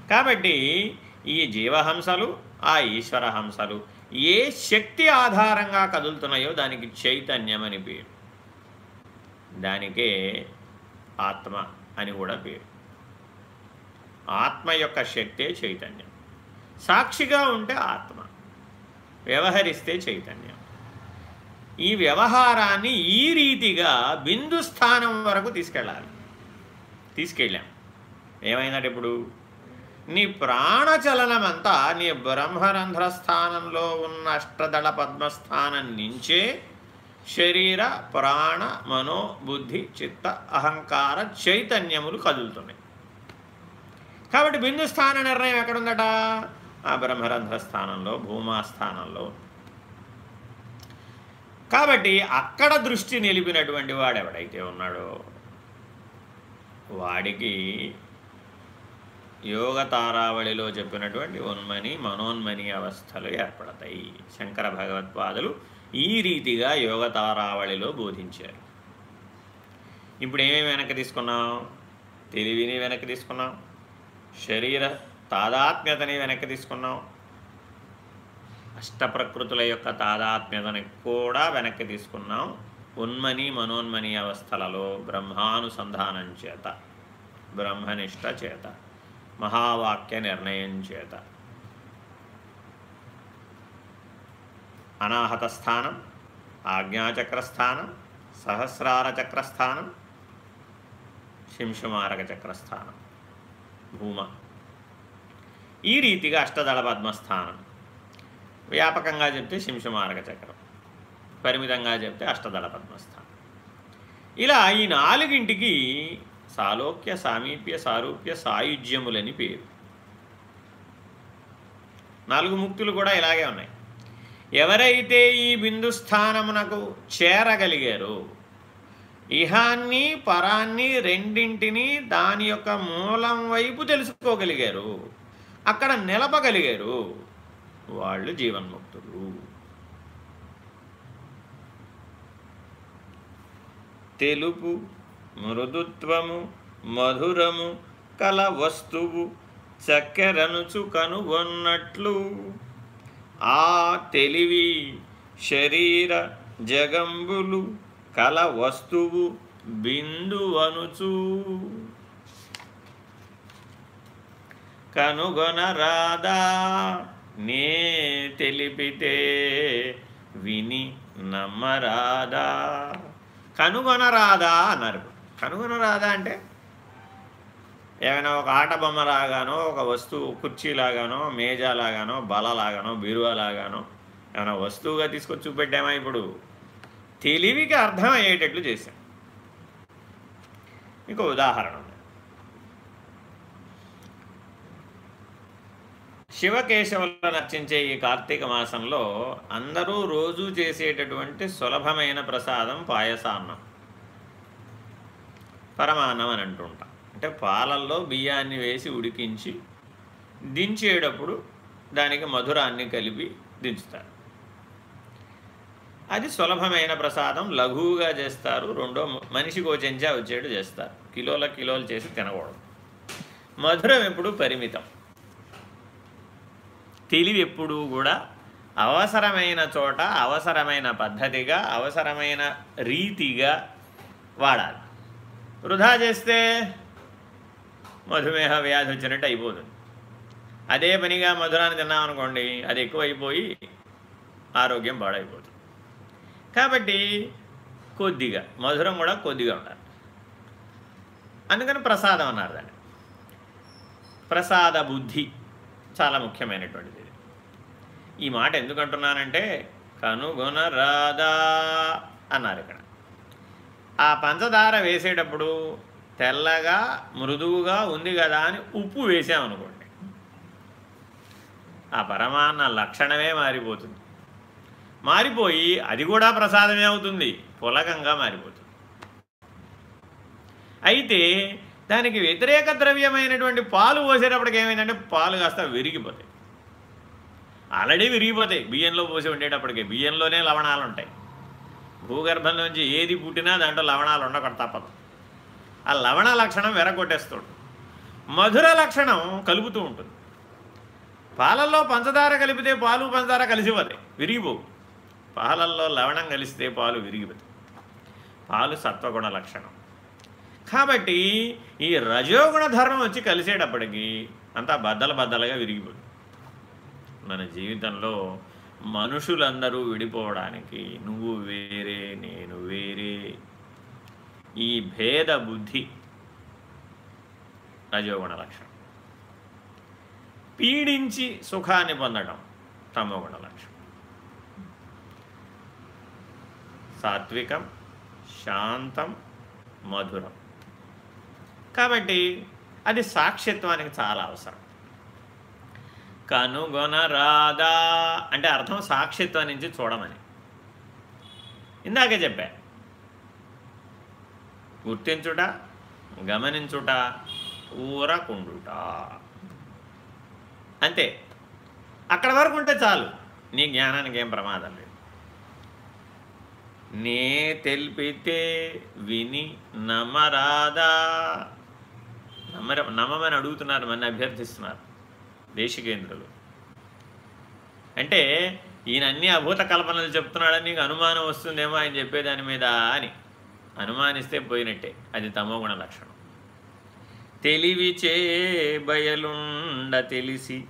కాబట్టి ఈ జీవహంసలు ఆ ఈశ్వర హంసలు ఏ శక్తి ఆధారంగా కదులుతున్నాయో దానికి చైతన్యం అని పేరు. దానికే ఆత్మ అని కూడా పేరు. ఆత్మ యొక్క శక్తే చైతన్యం. సాక్షిగా ఉంటే ఆత్మ వ్యవహరిస్తే చైతన్యం. ఈ వ్యవహారాన్ని ఈ రీతిగా బిందు స్థానం వరకు తీసుకెళ్ళాలి. తీసుకెళ్ళాం. ఏమైందంటే ఇప్పుడు? నీ ప్రాణచలనమంతా నీ బ్రహ్మరంధ్ర స్థానంలో ఉన్న అష్టదళ పద్మస్థానం నుంచే శరీర ప్రాణ మనో బుద్ధి చిత్త అహంకార చైతన్యములు కదులుతున్నాయి. కాబట్టి బిందు స్థాన నిర్ణయం ఎక్కడుందట? ఆ బ్రహ్మరంధ్ర స్థానంలో భూమా స్థానంలో. కాబట్టి అక్కడ దృష్టి నిలిపినటువంటి వాడు ఎవడైతే ఉన్నాడో వాడికి యోగ తారావళిలో చెప్పినటువంటి ఉన్మని మనోన్మని అవస్థలు ఏర్పడతాయి. శంకర భగవత్పాదులు ఈ రీతిగా యోగ తారావళిలో బోధించారు. ఇప్పుడు ఏమేమి వెనక్కి తీసుకున్నాం? తెలివిని వెనక్కి తీసుకున్నాం. శరీర తాదాత్మ్యతని వెనక్కి తీసుకున్నాం. అష్టప్రకృతుల యొక్క తాదాత్మ్యతని కూడా వెనక్కి తీసుకున్నాం. ఉన్మని మనోన్మని అవస్థలలో బ్రహ్మానుసంధానం చేత బ్రహ్మనిష్ట చేత మహావాక్య నిర్ణయం చేత. అనాహత స్థానం ఆజ్ఞాచక్రస్థానం సహస్రార చక్రస్థానం శింషుమారక చక్రస్థానం. భూమ ఈ రీతిగా అష్టదళ పద్మస్థానం వ్యాపకంగా చెప్తే శింషుమారక చక్రం పరిమితంగా చెప్తే అష్టదళ పద్మస్థానం ఇలా ఈ నాలుగింటికి సాలోక్య సామీప్య సారూప్య సాయుధ్యములని పేరు నాలుగు ముక్తులు కూడా ఇలాగే ఉన్నాయి ఎవరైతే ఈ బిందు స్థానమునకు చేరగలిగారో ఇహాన్ని పరాన్ని రెండింటినీ దాని యొక్క మూలం వైపు తెలుసుకోగలిగారు. అక్కడ నిలపగలిగారు. వాళ్ళు జీవన్ముక్తులు. తెలుపు మృదుత్వము మధురము కల వస్తువు చక్కెరనుచు కనుగొన్నట్లు. ఆ తెలివి శరీర జగంబులు కల వస్తువు బిందు అనుచు కనుగొనరాదా నే తెలిపితే విని నమ్మరాదా. కనుగొనరాదా అన్నారు కనుగొనరాదా అంటే? ఏమైనా ఒక ఆట బొమ్మ లాగానో ఒక వస్తువు కుర్చీలాగానో మేజాలాగానో బలలాగానో బీరువాలాగానో ఏమైనా వస్తువుగా తీసుకొచ్చి చూపెట్టామా ఇప్పుడు? తెలివికి అర్థమయ్యేటట్లు చేశాం ఇంకో ఉదాహరణ ఉంది. శివకేశవులను ఈ కార్తీక మాసంలో అందరూ రోజు చేసేటటువంటి సులభమైన ప్రసాదం పాయసాన్నం. పరమాన్నం అని అంటుంటాం అంటే పాలల్లో బియ్యాన్ని వేసి ఉడికించి దించేటప్పుడు దానికి మధురాన్ని కలిపి దించుతారు. అది సులభమైన ప్రసాదం. లఘువుగా చేస్తారు. రెండో మనిషికి ఓ చెంచా వచ్చేట్టు చేస్తారు. కిలోల కిలోలు చేసి తినకూడదు. మధురం ఎప్పుడు పరిమితం. తెలివి ఎప్పుడూ కూడా అవసరమైన చోట అవసరమైన పద్ధతిగా అవసరమైన రీతిగా వాడాలి. వృధా చేస్తే మధుమేహ వ్యాధి వచ్చినట్టు అయిపోతుంది. అదే పనిగా మధురాన్ని తిన్నామనుకోండి అది ఎక్కువైపోయి ఆరోగ్యం పాడైపోతుంది. కాబట్టి కొద్దిగా మధురం కూడా కొద్దిగా ఉండాలి. అందుకని ప్రసాదం అన్నారు దాన్ని. ప్రసాద బుద్ధి చాలా ముఖ్యమైనటువంటిది ఈ మాట ఎందుకు అంటున్నానంటే కనుగొనరాదా అన్నారు ఇక్కడ. ఆ పంచదార వేసేటప్పుడు తెల్లగా మృదువుగా ఉంది కదా అని ఉప్పు వేసామనుకోండి. ఆ పరమాన్న లక్షణమే మారిపోతుంది. మారిపోయి అది కూడా ప్రసాదమే అవుతుంది. పులకంగా మారిపోతుంది. అయితే దానికి వ్యతిరేక ద్రవ్యమైనటువంటి పాలు పోసేటప్పటికి ఏమైందంటే పాలు కాస్త విరిగిపోతాయి. ఆల్రెడీ విరిగిపోతాయి. బియ్యంలో పోసి ఉండేటప్పటికి బియ్యంలోనే లవణాలు ఉంటాయి భూగర్భంలోంచి ఏది పుట్టినా దాంట్లో లవణాలు ఉండకూడదు తప్పదు. ఆ లవణ లక్షణం వెరగొట్టేస్తుంది. మధుర లక్షణం కలుపుతూ ఉంటుంది. పాలల్లో పంచదార కలిపితే పాలు పంచదార కలిసిపోతాయి. విరిగిపోవు. పాలల్లో లవణం కలిస్తే పాలు విరిగిపోతాయి. పాలు సత్వగుణ లక్షణం. కాబట్టి ఈ రజోగుణ ధర్మం వచ్చి కలిసేటప్పటికి అంతా బద్దలు బద్దలుగా విరిగిపోతుంది. మన జీవితంలో మనుషులందరూ విడిపోవడానికి నువ్వు వేరే నేను వేరే. ఈ భేద బుద్ధి రజోగుణ లక్షణం. పీడించి సుఖాన్ని పొందడం తమోగుణ లక్షణం. సాత్వికం శాంతం మధురం. కాబట్టి అది సాక్షిత్వానికి చాలా అవసరం. కనుగొనరాదా అంటే అర్థం సాక్షిత్వం నుంచి చూడమని. ఇందాకే చెప్పా. గుర్తించుట గమనించుట ఊరకుండుట. అంతే. అక్కడ వరకు ఉంటే చాలు. నీ జ్ఞానానికి ఏం ప్రమాదం లేదు. నే తెలిపితే విని నమరాదా. నమ్మర నమ్మమని అడుగుతున్నారు మన అభ్యర్థిస్తున్నారు దేశికేంద్రులు. అంటే ఈయన అన్ని అభూత కల్పనలు చెప్తున్నాడని నీకు అనుమానం వస్తుందేమో ఆయన చెప్పేదాని మీద అని. అనుమానిస్తే పోయినట్టే అది తమోగుణ లక్షణం. తెలివి చే బయలుండ తెలిసి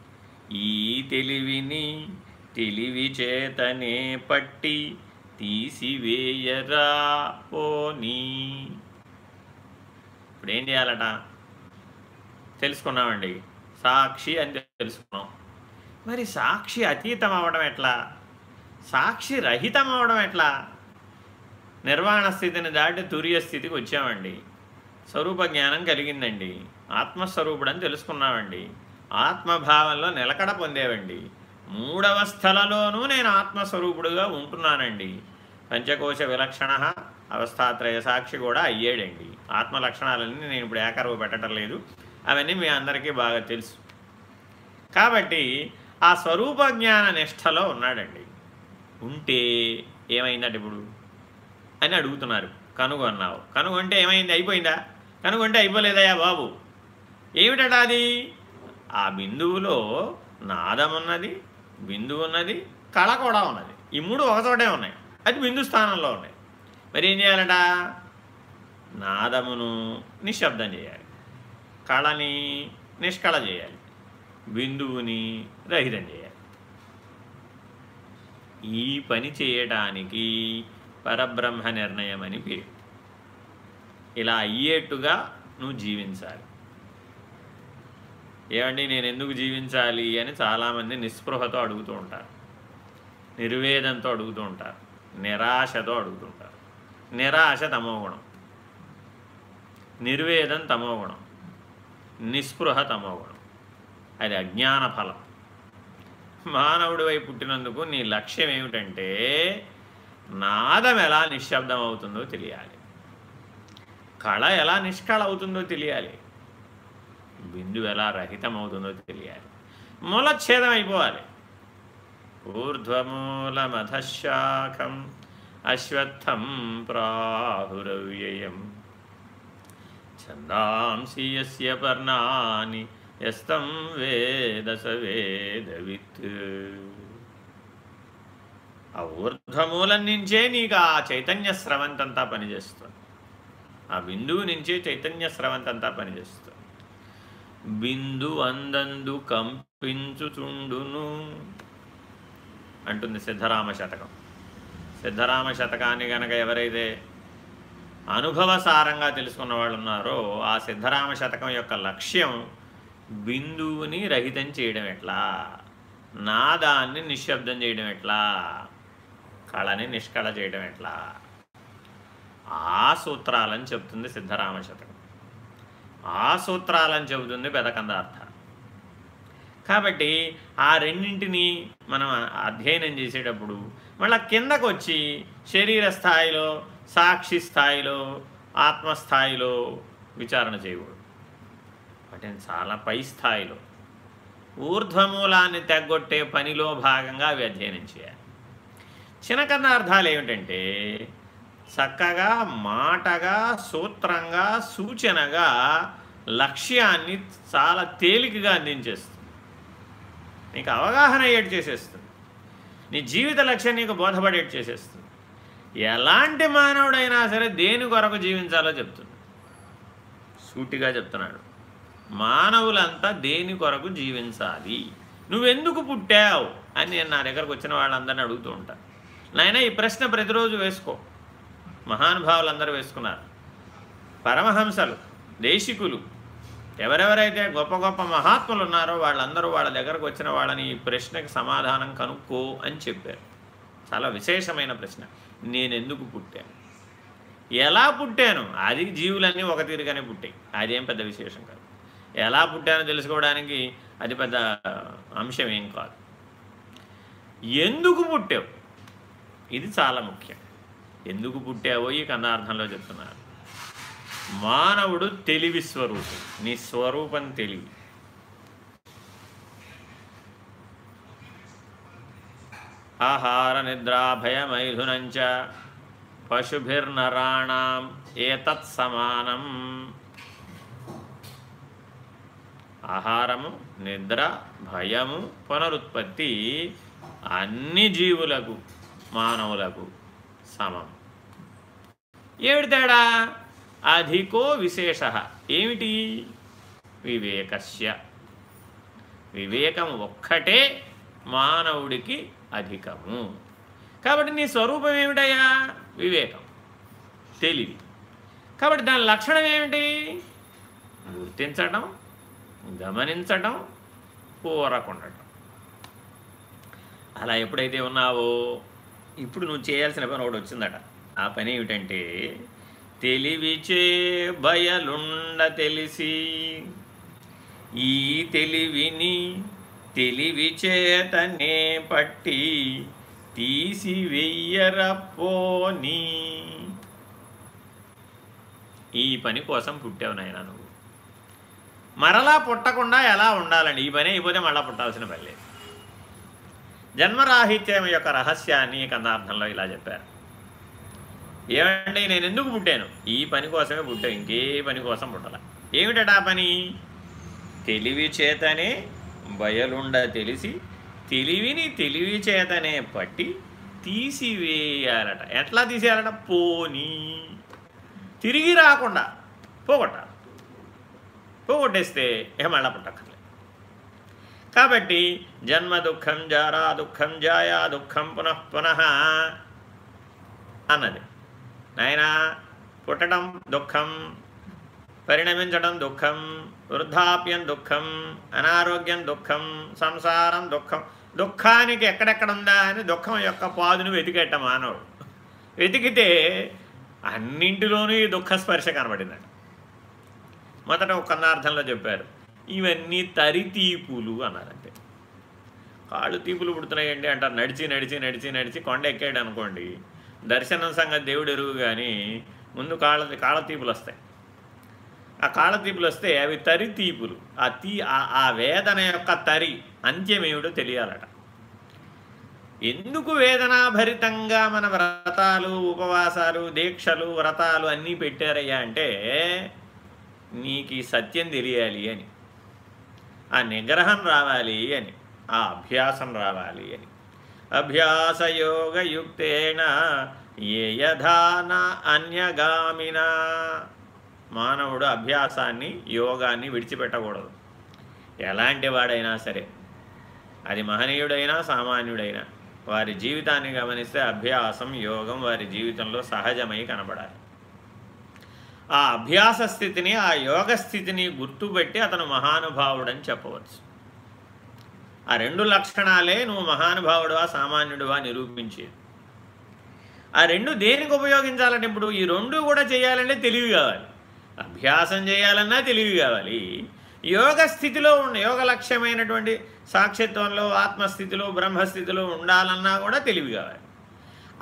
ఈ తెలివిని తెలివి చేతనే పట్టి తీసివేయరా పోనీ ఇప్పుడు ఏం చేయాలట? తెలుసుకున్నామండి. సాక్షి అని తెలుసుకున్నాం. మరి సాక్షి అతీతం అవడం ఎట్లా? సాక్షి రహితం అవడం ఎట్లా? నిర్వాణ స్థితిని దాటి తుర్య స్థితికి వచ్చామండి. స్వరూప జ్ఞానం కలిగిందండి. ఆత్మస్వరూపుడని తెలుసుకున్నామండి. ఆత్మభావంలో నిలకడ పొందేవండి. మూడవస్థలలోనూ నేను ఆత్మస్వరూపుడుగా ఉంటున్నానండి. పంచకోశ విలక్షణ అవస్థాత్రయ సాక్షి కూడా అయ్యాడండి. ఆత్మ లక్షణాలన్నీ నేను ఇప్పుడు ఏకరువు పెట్టడం లేదు. అవన్నీ మీ అందరికీ బాగా తెలుసు. కాబట్టి ఆ స్వరూప జ్ఞాన నిష్టలో ఉన్నాడండి. ఉంటే ఏమైందట ఇప్పుడు? అని అడుగుతున్నారు. కనుగొన్నావు కనుగొంటే ఏమైంది? అయిపోయిందా? కనుగొంటే అయిపోలేదయా బాబు. ఏమిటట అది? ఆ బిందువులో నాదం బిందు ఉన్నది కళ కూడా ఉన్నది. ఈ మూడు ఒకచోటే ఉన్నాయి. అది బిందు స్థానంలో ఉన్నాయి. మరి ఏం చేయాలట? నాదమును నిశ్శబ్దం చేయాలి. కళని నిష్కళ చేయాలి. బిందువుని రహితం చేయాలి. ఈ పని చేయటానికి పరబ్రహ్మ నిర్ణయం అని పేరు. ఇలా అయ్యేట్టుగా నువ్వు జీవించాలి. ఏమండి నేను ఎందుకు జీవించాలి అని చాలామంది నిస్పృహతో అడుగుతూ ఉంటారు. నిర్వేదంతో అడుగుతూ ఉంటారు. నిరాశతో అడుగుతుంటారు నిరాశ తమోగుణం నిర్వేదం తమోగుణం నిస్పృహ తమోగుణం అది అజ్ఞాన ఫలం. మానవుడి వైపు పుట్టినందుకు నీ లక్ష్యం ఏమిటంటే నాదం ఎలా నిశ్శబ్దం అవుతుందో తెలియాలి. కళ ఎలా నిష్కళ అవుతుందో తెలియాలి. బిందువు ఎలా రహితం అవుతుందో తెలియాలి. మూలఛేదం అయిపోవాలి ఊర్ధ్వమూలమధశాఖం అశ్వత్థం ప్రాహురవ్యయం. ఛందాంసి యస్య పర్ణాని యస్తం వేద స వేదవిత్. ఆ ఊర్ధ్వమూలం నుంచే నీకు ఆ చైతన్య స్రవంతంతా పనిచేస్తుంది. ఆ బిందువు నుంచే చైతన్య స్రవంతంతా పనిచేస్తుంది. బిందు అందందు కంపించుచుండును అంటుంది సిద్ధరామ శతకం. సిద్ధరామ శతకాన్ని గనక ఎవరైతే అనుభవసారంగా తెలుసుకున్న వాళ్ళు ఉన్నారో ఆ సిద్ధరామ శతకం యొక్క లక్ష్యం బిందువుని రహితం చేయడం ఎట్లా? నాదాన్ని నిశ్శబ్దం చేయడం ఎట్లా? కళని నిష్కళ చేయడం ఎట్లా? ఆ సూత్రాలని చెప్తుంది సిద్ధరామ శతకం. ఆ సూత్రాలని చెబుతుంది పెదకందార్థ కాబట్టి ఆ రెండింటిని మనం అధ్యయనం చేసేటప్పుడు మళ్ళీ కిందకు వచ్చి శరీర స్థాయిలో సాక్షి స్థాయిలో ఆత్మస్థాయిలో విచారణ చేయకూడదు. వాటిని చాలా పై స్థాయిలో. ఊర్ధ్వమూలాన్ని తెగొట్టే పనిలో భాగంగా అవి అధ్యయనం చేయాలి. చిన్నకన్న అర్థాలు ఏమిటంటే చక్కగా మాటగా సూత్రంగా సూచనగా లక్ష్యాన్ని చాలా తేలికగా అందించేస్తుంది. నీకు అవగాహన అయ్యేట్ చేసేస్తుంది. నీ జీవిత లక్ష్యం నీకు బోధపడేట్ చేసేస్తుంది. ఎలాంటి మానవుడైనా సరే దేని కొరకు జీవించాలో చెప్తుంది. సూటిగా చెప్తున్నాడు. మానవులంతా దేని కొరకు జీవించాలి? నువ్వెందుకు పుట్టావు? అని నేను నా దగ్గరకు వచ్చిన వాళ్ళందరినీ అడుగుతూ ఉంటాను నాయన ఈ ప్రశ్న ప్రతిరోజు వేసుకో. మహానుభావులు అందరూ వేసుకున్నారు. పరమహంసలు దేశికులు. ఎవరెవరైతే గొప్ప గొప్ప మహాత్ములు ఉన్నారో వాళ్ళందరూ వాళ్ళ దగ్గరకు వచ్చిన వాళ్ళని ఈ ప్రశ్నకి సమాధానం కనుక్కో అని చెప్పారు. చాలా విశేషమైన ప్రశ్న. నేను ఎందుకు పుట్టాను? ఎలా పుట్టాను? అది జీవులన్నీ ఒక తీరుగానే పుట్టాయి. అదేం పెద్ద విశేషం కాదు. ఎలా పుట్టానో తెలుసుకోవడానికి అది పెద్ద అంశం ఏం కాదు. ఎందుకు పుట్టావు? ఇది చాలా ముఖ్యం. ఎందుకు పుట్టావో ఈ కన్నార్థంలో చెప్తున్నారు. మానవుడు తెలివి స్వరూపం నీ స్వరూపం తెలివి. ఆహార నిద్రాభయమైథునంచ పశుభిర్నరాణం ఏతత్ సమానం. ఆహారము నిద్ర భయము పునరుత్పత్తి అన్ని జీవులకు మానవులకు సమం. ఏమిటి తేడా అధికో విశేష. ఏమిటి? వివేకస్య. వివేకం ఒక్కటే మానవుడికి అధికము. కాబట్టి నీ స్వరూపం ఏమిటయ్యా? వివేకం. తెలివి. కాబట్టి దాని లక్షణం ఏమిటి? గుర్తించడం గమనించడం కూరకుండటం. అలా ఎప్పుడైతే ఉన్నావో ఇప్పుడు నువ్వు చేయాల్సిన పని ఒకటి వచ్చిందట. ఆ పని ఏమిటంటే తెలివిచే బయలుండ తెలిసి ఈ తెలివిని తెలివి చేతనే పట్టి తీసివెయ్యరపోని ఈ పని కోసం పుట్టావు నాయన నువ్వు. మరలా పుట్టకుండా ఎలా ఉండాలండి? ఈ పని అయిపోతే మళ్ళా పుట్టాల్సిన పని లేదు. జన్మరాహిత్యం యొక్క రహస్యాన్ని కందార్థంలో ఇలా చెప్పారు. ఏమండి నేను ఎందుకు పుట్టాను? ఈ పని కోసమే పుట్టాను ఇంకే పని కోసం పుట్టాల. ఏమిటా పని? తెలివి చేతనే బయలుండ తెలిసి తెలివిని తెలివి చేతనే పట్టి తీసివేయాలట. ఎట్లా తీసేయాలట? పోనీ. తిరిగి రాకుండా పోగొట్టాలి పోగొట్టేస్తే ఇక మళ్ళా పుట్టక్కర్లేదు కాబట్టి జన్మ దుఃఖం జారా దుఃఖం జాయా దుఃఖం పునః పునః అన్నది. నాయనా పుట్టడం దుఃఖం పరిణమించడం దుఃఖం వృద్ధాప్యం దుఃఖం అనారోగ్యం దుఃఖం సంసారం దుఃఖం. దుఃఖానికి ఎక్కడెక్కడుందా అని దుఃఖం యొక్క పాదును వెతికేట మానవుడు. వెతికితే అన్నింటిలోనూ ఈ దుఃఖ స్పర్శ కనబడిందండి మొదట ఒక్కన్నార్థంలో చెప్పారు ఇవన్నీ తరితీపులు అన్నారంటే. కాళ్ళు తీపులు పుడుతున్నాయండి అంటారు. నడిచి నడిచి నడిచి నడిచి కొండ ఎక్కాడు అనుకోండి దర్శనం సంగతి దేవుడు ఎరుగు కానీ ముందు కాళ్ళ కాళ్ళతీపులు వస్తాయి. ఆ కాళ్ళతీపులు వస్తే అవి తరి తీపులు. ఆ తీ ఆ వేదన యొక్క తరి అంత్యమేమిటో తెలియాలట. ఎందుకు వేదనాభరితంగా మన వ్రతాలు ఉపవాసాలు దీక్షలు వ్రతాలు అన్నీ పెట్టారయ్యా అంటే నీకు సత్యం తెలియాలి అని. ఆ నిగ్రహం రావాలి అని ఆ అభ్యాసం రావాలి అని. అభ్యాసయోగయుక్తేన ఏ యథాన అన్యగామిన. మానవుడు అభ్యాసాన్ని యోగాన్ని విడిచిపెట్టకూడదు. ఎలాంటి వాడైనా సరే అది మహనీయుడైనా సామాన్యుడైనా వారి జీవితాన్ని గమనిస్తే అభ్యాసం యోగం వారి జీవితంలో సహజమై కనబడాలి. ఆ అభ్యాస స్థితిని ఆ యోగ స్థితిని గుర్తుపెట్టి అతను మహానుభావుడని చెప్పవచ్చు. ఆ రెండు లక్షణాలే నువ్వు మహానుభావుడువా సామాన్యుడువా నిరూపించే ఆ రెండు దేనికి ఉపయోగించాలంటే ఇప్పుడు ఈ రెండు కూడా చేయాలంటే తెలివి కావాలి. అభ్యాసం చేయాలన్నా తెలివి కావాలి. యోగ స్థితిలో ఉండి యోగ లక్ష్యమైనటువంటి సాక్షిత్వంలో ఆత్మస్థితిలో బ్రహ్మస్థితిలో ఉండాలన్నా కూడా తెలివి కావాలి.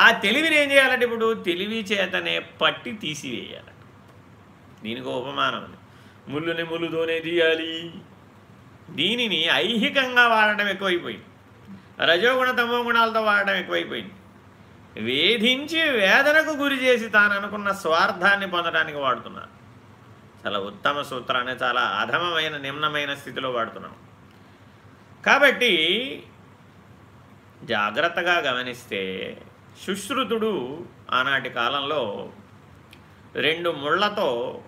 ఆ తెలివిని ఏం చేయాలంటే ఇప్పుడు తెలివి చేతనే పట్టి తీసివేయాలి. దీనికి ఉపమానం ఉంది ముళ్ళుని ముళ్ళుతోనే తీయాలి. దీనిని ఐహికంగా వాడటం ఎక్కువైపోయింది. రజోగుణ తమో గుణాలతో వాడటం ఎక్కువైపోయింది. వేధించి వేదనకు గురి చేసి తాను అనుకున్న స్వార్థాన్ని పొందడానికి వాడుతున్నాను చాలా ఉత్తమ సూత్రాన్ని చాలా అధమమైన నిమ్నమైన స్థితిలో వాడుతున్నాం. కాబట్టి జాగ్రత్తగా గమనిస్తే సుశ్రుతుడు ఆనాటి కాలంలో రెండు ముళ్ళతో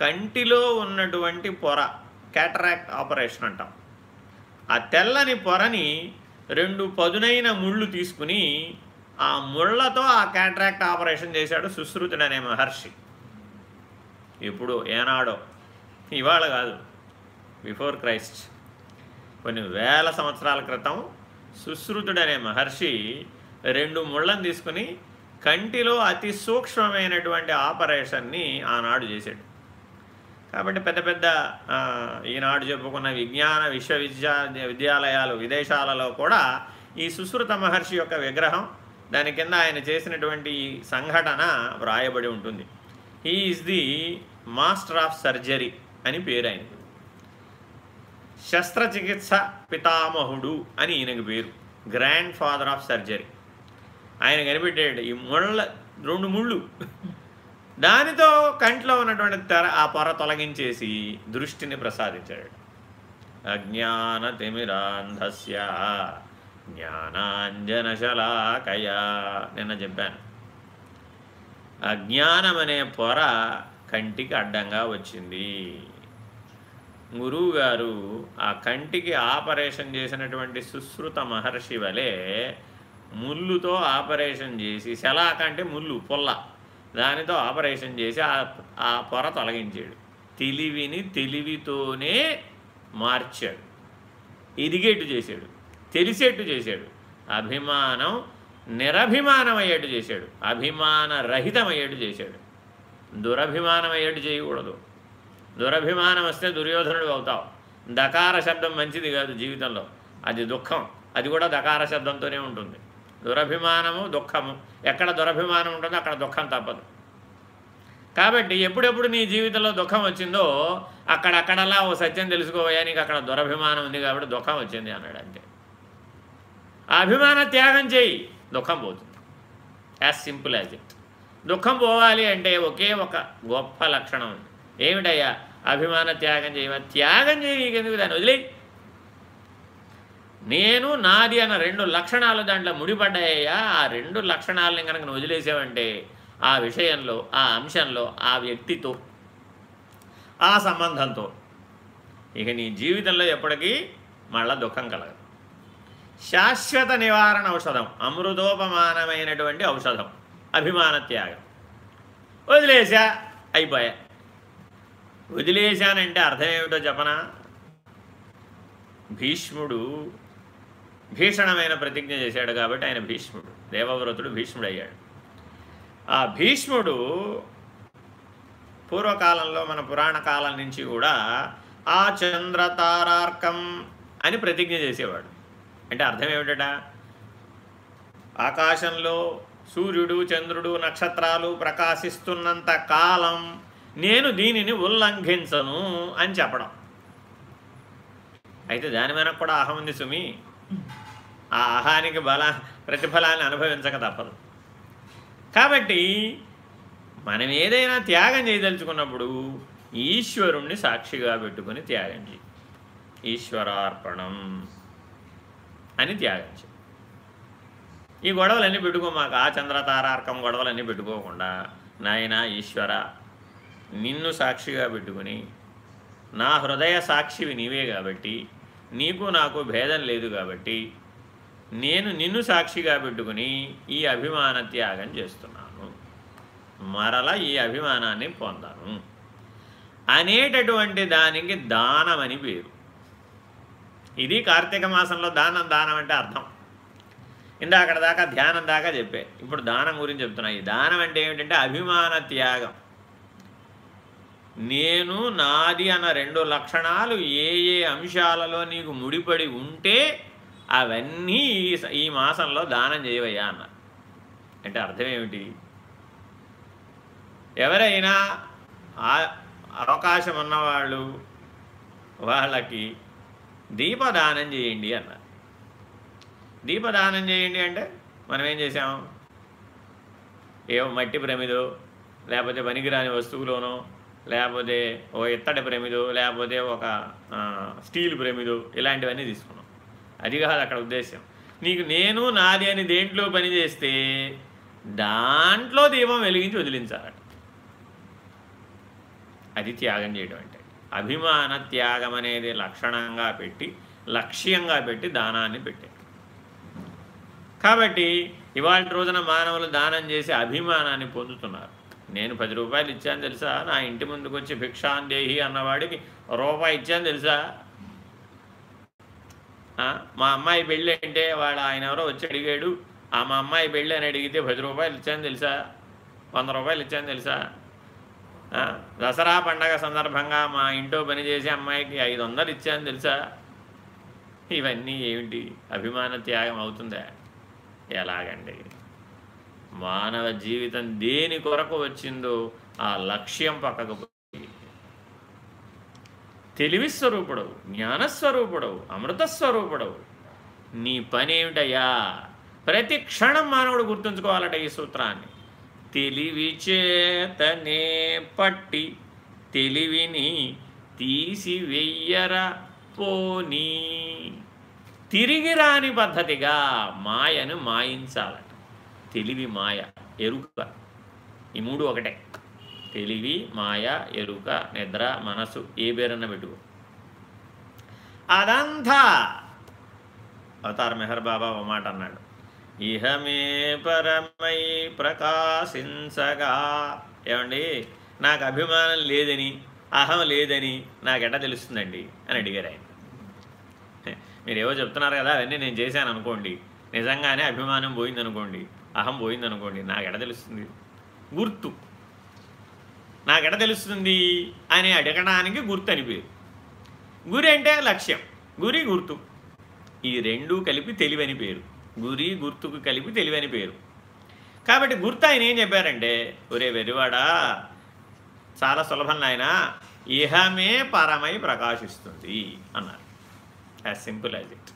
కంటిలో ఉన్నటువంటి పొర క్యాటరాక్ట్ ఆపరేషన్ అంటాం. ఆ తెల్లని పొరని రెండు పదునైన ముళ్ళు తీసుకుని ఆ ముళ్ళతో ఆ క్యాటరాక్ట్ ఆపరేషన్ చేశాడు సుశ్రుతుడు అనే మహర్షి. ఇప్పుడు ఏనాడో ఇవాళ కాదు బిఫోర్ క్రైస్ట్. కొన్ని వేల సంవత్సరాల క్రితం సుశ్రుతుడనే మహర్షి రెండు ముళ్ళను తీసుకుని కంటిలో అతి సూక్ష్మమైనటువంటి ఆపరేషన్ని ఆనాడు చేశాడు. కాబట్టి పెద్ద పెద్ద ఈనాడు చెప్పుకున్న విజ్ఞాన విశ్వవిద్యా విద్యాలయాలు విదేశాలలో కూడా ఈ సుశ్రుత మహర్షి యొక్క విగ్రహం దాని కింద ఆయన చేసినటువంటి సంఘటన వ్రాయబడి ఉంటుంది. He is the master of surgery అని పేరు ఆయన శస్త్రచికిత్స పితామహుడు అని ఈయనకు పేరు. గ్రాండ్ ఫాదర్ ఆఫ్ సర్జరీ ఆయన కనిపెట్టాడు ఈ ముళ్ళ రెండు ముళ్ళు దానితో కంట్లో ఉన్నటువంటి తెర ఆ పొర తొలగించేసి దృష్టిని ప్రసాదించాడు. అజ్ఞాన తిమిరాంధస్య జ్ఞానాంజనశలాకయ నిన్న చెప్పాను. అజ్ఞానం అనే పొర కంటికి అడ్డంగా వచ్చింది. గురువుగారు ఆ కంటికి ఆపరేషన్ చేసినటువంటి సుశ్రుత మహర్షి వలె ముళ్ళుతో ఆపరేషన్ చేసి శలాక అంటే ముళ్ళు పొల్ల. దానితో ఆపరేషన్ చేసి ఆ పొర తొలగించాడు. తెలివిని తెలివితోనే మార్చాడు. ఎదిగేట్టు చేశాడు. తెలిసేట్టు చేశాడు. అభిమానం నిరభిమానమయ్యేట్టు చేశాడు. అభిమాన చేశాడు. దురభిమానం అయ్యేట్టు చేయకూడదు. దురభిమానం వస్తే దుర్యోధనుడు అవుతావు. దకార శబ్దం మంచిది కాదు జీవితంలో. అది దుఃఖం. అది కూడా దకార శబ్దంతోనే ఉంటుంది. దురభిమానము దుఃఖము. ఎక్కడ దురభిమానం ఉంటుందో అక్కడ దుఃఖం తప్పదు. కాబట్టి ఎప్పుడెప్పుడు నీ జీవితంలో దుఃఖం వచ్చిందో అక్కడక్కడలా ఓ సత్యం తెలుసుకోవయా నీకు అక్కడ దురభిమానం ఉంది కాబట్టి దుఃఖం వచ్చింది అన్నాడు అంతే. ఆ అభిమాన త్యాగం చేయి దుఃఖం పోతుంది. As simple as it. దుఃఖం పోవాలి అంటే ఒకే ఒక గొప్ప లక్షణం ఉంది. ఏమిటయ్యా? అభిమాన త్యాగం చేయమని. త్యాగం చేయి నీకెందుకు? దాన్ని వదిలే నేను నాది అన్న రెండు లక్షణాలు దాంట్లో ముడిపడ్డాయ్యా. ఆ రెండు లక్షణాలని కనుక నువ్వు వదిలేసావంటే ఆ విషయంలో ఆ అంశంలో ఆ వ్యక్తితో ఆ సంబంధంతో ఇక నీ జీవితంలో ఎప్పటికీ మళ్ళా దుఃఖం కలగదు. శాశ్వత నివారణ ఔషధం అమృతోపమానమైనటువంటి ఔషధం అభిమాన త్యాగం. వదిలేసా అయిపోయా. వదిలేశానంటే అర్థం ఏమిటో చెప్పనా? భీష్ముడు భీషణమైన ప్రతిజ్ఞ చేశాడు కాబట్టి ఆయన భీష్ముడు దేవవ్రతుడు భీష్ముడు అయ్యాడు ఆ భీష్ముడు పూర్వకాలంలో మన పురాణ కాలం నుంచి కూడా ఆ చంద్రతారార్కం అని ప్రతిజ్ఞ చేసేవాడు. అంటే అర్థం ఏమిటట? ఆకాశంలో సూర్యుడు చంద్రుడు నక్షత్రాలు ప్రకాశిస్తున్నంత కాలం నేను దీనిని ఉల్లంఘించను అని చెప్పడం. అయితే దాని మీద కూడా అహం ఉంది సుమి. ఆ అహానికి బల ప్రతిఫలాన్ని అనుభవించక తప్పదు. కాబట్టి మనం ఏదైనా త్యాగం చేయదలుచుకున్నప్పుడు ఈశ్వరుణ్ణి సాక్షిగా పెట్టుకుని త్యాగం చేయి. ఈశ్వరార్పణం అని త్యాగం చేయి. ఈ గొడవలన్నీ పెట్టుకో మాకు ఆ చంద్రతారార్కం గొడవలన్నీ పెట్టుకోకుండా నాయన ఈశ్వర నిన్ను సాక్షిగా పెట్టుకుని నా హృదయ సాక్షివి నీవే కాబట్టి నీకు నాకు భేదం లేదు కాబట్టి నేను నిన్ను సాక్షిగా పెట్టుకుని ఈ అభిమాన త్యాగం చేస్తున్నాను. మరల ఈ అభిమానాన్ని పొందాను. అనేటటువంటి దానికి దానం అని పేరు. ఇది కార్తీక మాసంలో దానం దానం అంటే అర్థం. ఇందాక దాకా ధ్యానం దాకా చెప్పే. ఇప్పుడు దానం గురించి చెప్తున్నా. ఈ దానం అంటే ఏమిటంటే అభిమాన త్యాగం. నేను నాది అన్న రెండు లక్షణాలు ఏ ఏ అంశాలలో నీకు ముడిపడి ఉంటే అవన్నీ ఈ మాసంలో దానం చేయవయ్యా అన్న. అంటే అర్థం ఏమిటి? ఎవరైనా అవకాశం ఉన్నవాళ్ళు వాళ్ళకి దీపదానం చేయండి అన్నారు దీపదానం చేయండి అంటే మనం ఏం చేసాం ఏవో మట్టి ప్రమిదో లేకపోతే పనికిరాని వస్తువులోనో లేకపోతే ఓ ఇత్తడి ప్రమిదు లేకపోతే ఒక స్టీల్ ప్రమిదు ఇలాంటివన్నీ తీసుకున్నాం. అది కాదు అక్కడ ఉద్దేశం నీకు నేను నాది అని దేంట్లో పని చేస్తే దాంట్లో దీపం వెలిగించి వదిలించాలట. అది త్యాగం చేయడం అంటే. అభిమాన త్యాగం అనేది లక్షణంగా పెట్టి లక్ష్యంగా పెట్టి దానాన్ని పెట్టాడు కాబట్టి ఇవాళ రోజున మానవులు దానం చేసి అభిమానాన్ని పొందుతున్నారు. నేను పది రూపాయలు ఇచ్చాను తెలుసా? నా ఇంటి ముందుకు వచ్చి భిక్షాందేహి అన్నవాడికి రూపాయి ఇచ్చాను తెలుసా? మా అమ్మాయి పెళ్ళి అంటే వాడు ఆయన ఎవరో వచ్చి అడిగాడు. ఆ మా అమ్మాయి పెళ్ళి అని అడిగితే పది రూపాయలు ఇచ్చాను తెలుసా? వంద రూపాయలు ఇచ్చాను తెలుసా? దసరా పండగ సందర్భంగా మా ఇంట్లో పనిచేసే అమ్మాయికి ఐదు వందలు ఇచ్చాను తెలుసా? ఇవన్నీ ఏమిటి? అభిమాన త్యాగం అవుతుందా? ఎలాగండి? మానవ జీవితం దేని కొరకు వచ్చిందో ఆ లక్ష్యం పక్కకు తెలివి స్వరూపుడవు జ్ఞానస్వరూపుడవు అమృతస్వరూపుడవు నీ పని ఏమిటయ్యా? ప్రతి క్షణం మానవుడు గుర్తుంచుకోవాలట ఈ సూత్రాన్ని. తెలివి చేతనే పట్టి తెలివిని తీసివెయ్యరా పోనీ. తిరిగి రాని పద్ధతిగా మాయను మాయించాలి. తెలివి మాయ ఎరుక. ఈ మూడు ఒకటే. తెలివి మాయ ఎరుక నిద్ర మనసు ఏ పేరన్న పెట్టుకో. అదంతా. అవతార్ మెహర్ బాబా ఒక మాట అన్నాడు. ఇహమే పరమై ప్రకాశించగా. ఏమండి? నాకు అభిమానం లేదని అహం లేదని నాకెట తెలుస్తుందండి? అని అడిగారు ఆయన. మీరేవో చెప్తున్నారు కదా అవన్నీ నేను చేశాను అనుకోండి. నిజంగానే అభిమానం పోయిందనుకోండి. అహం పోయిందనుకోండి నాకెట తెలుస్తుంది? గుర్తు. నాకెట తెలుస్తుంది? అని అడగడానికి గుర్తు అని పేరు గురి అంటే లక్ష్యం. గురి గుర్తు. ఈ రెండూ కలిపి తెలివని పేరు. గురి గుర్తుకు కలిపి తెలివని పేరు. కాబట్టి గుర్తు ఆయన ఏం చెప్పారంటే ఒరే వెరివాడా చాలా సులభం నాయన ఇహమే పరమై ప్రకాశిస్తుంది అన్నారు. As simple as it.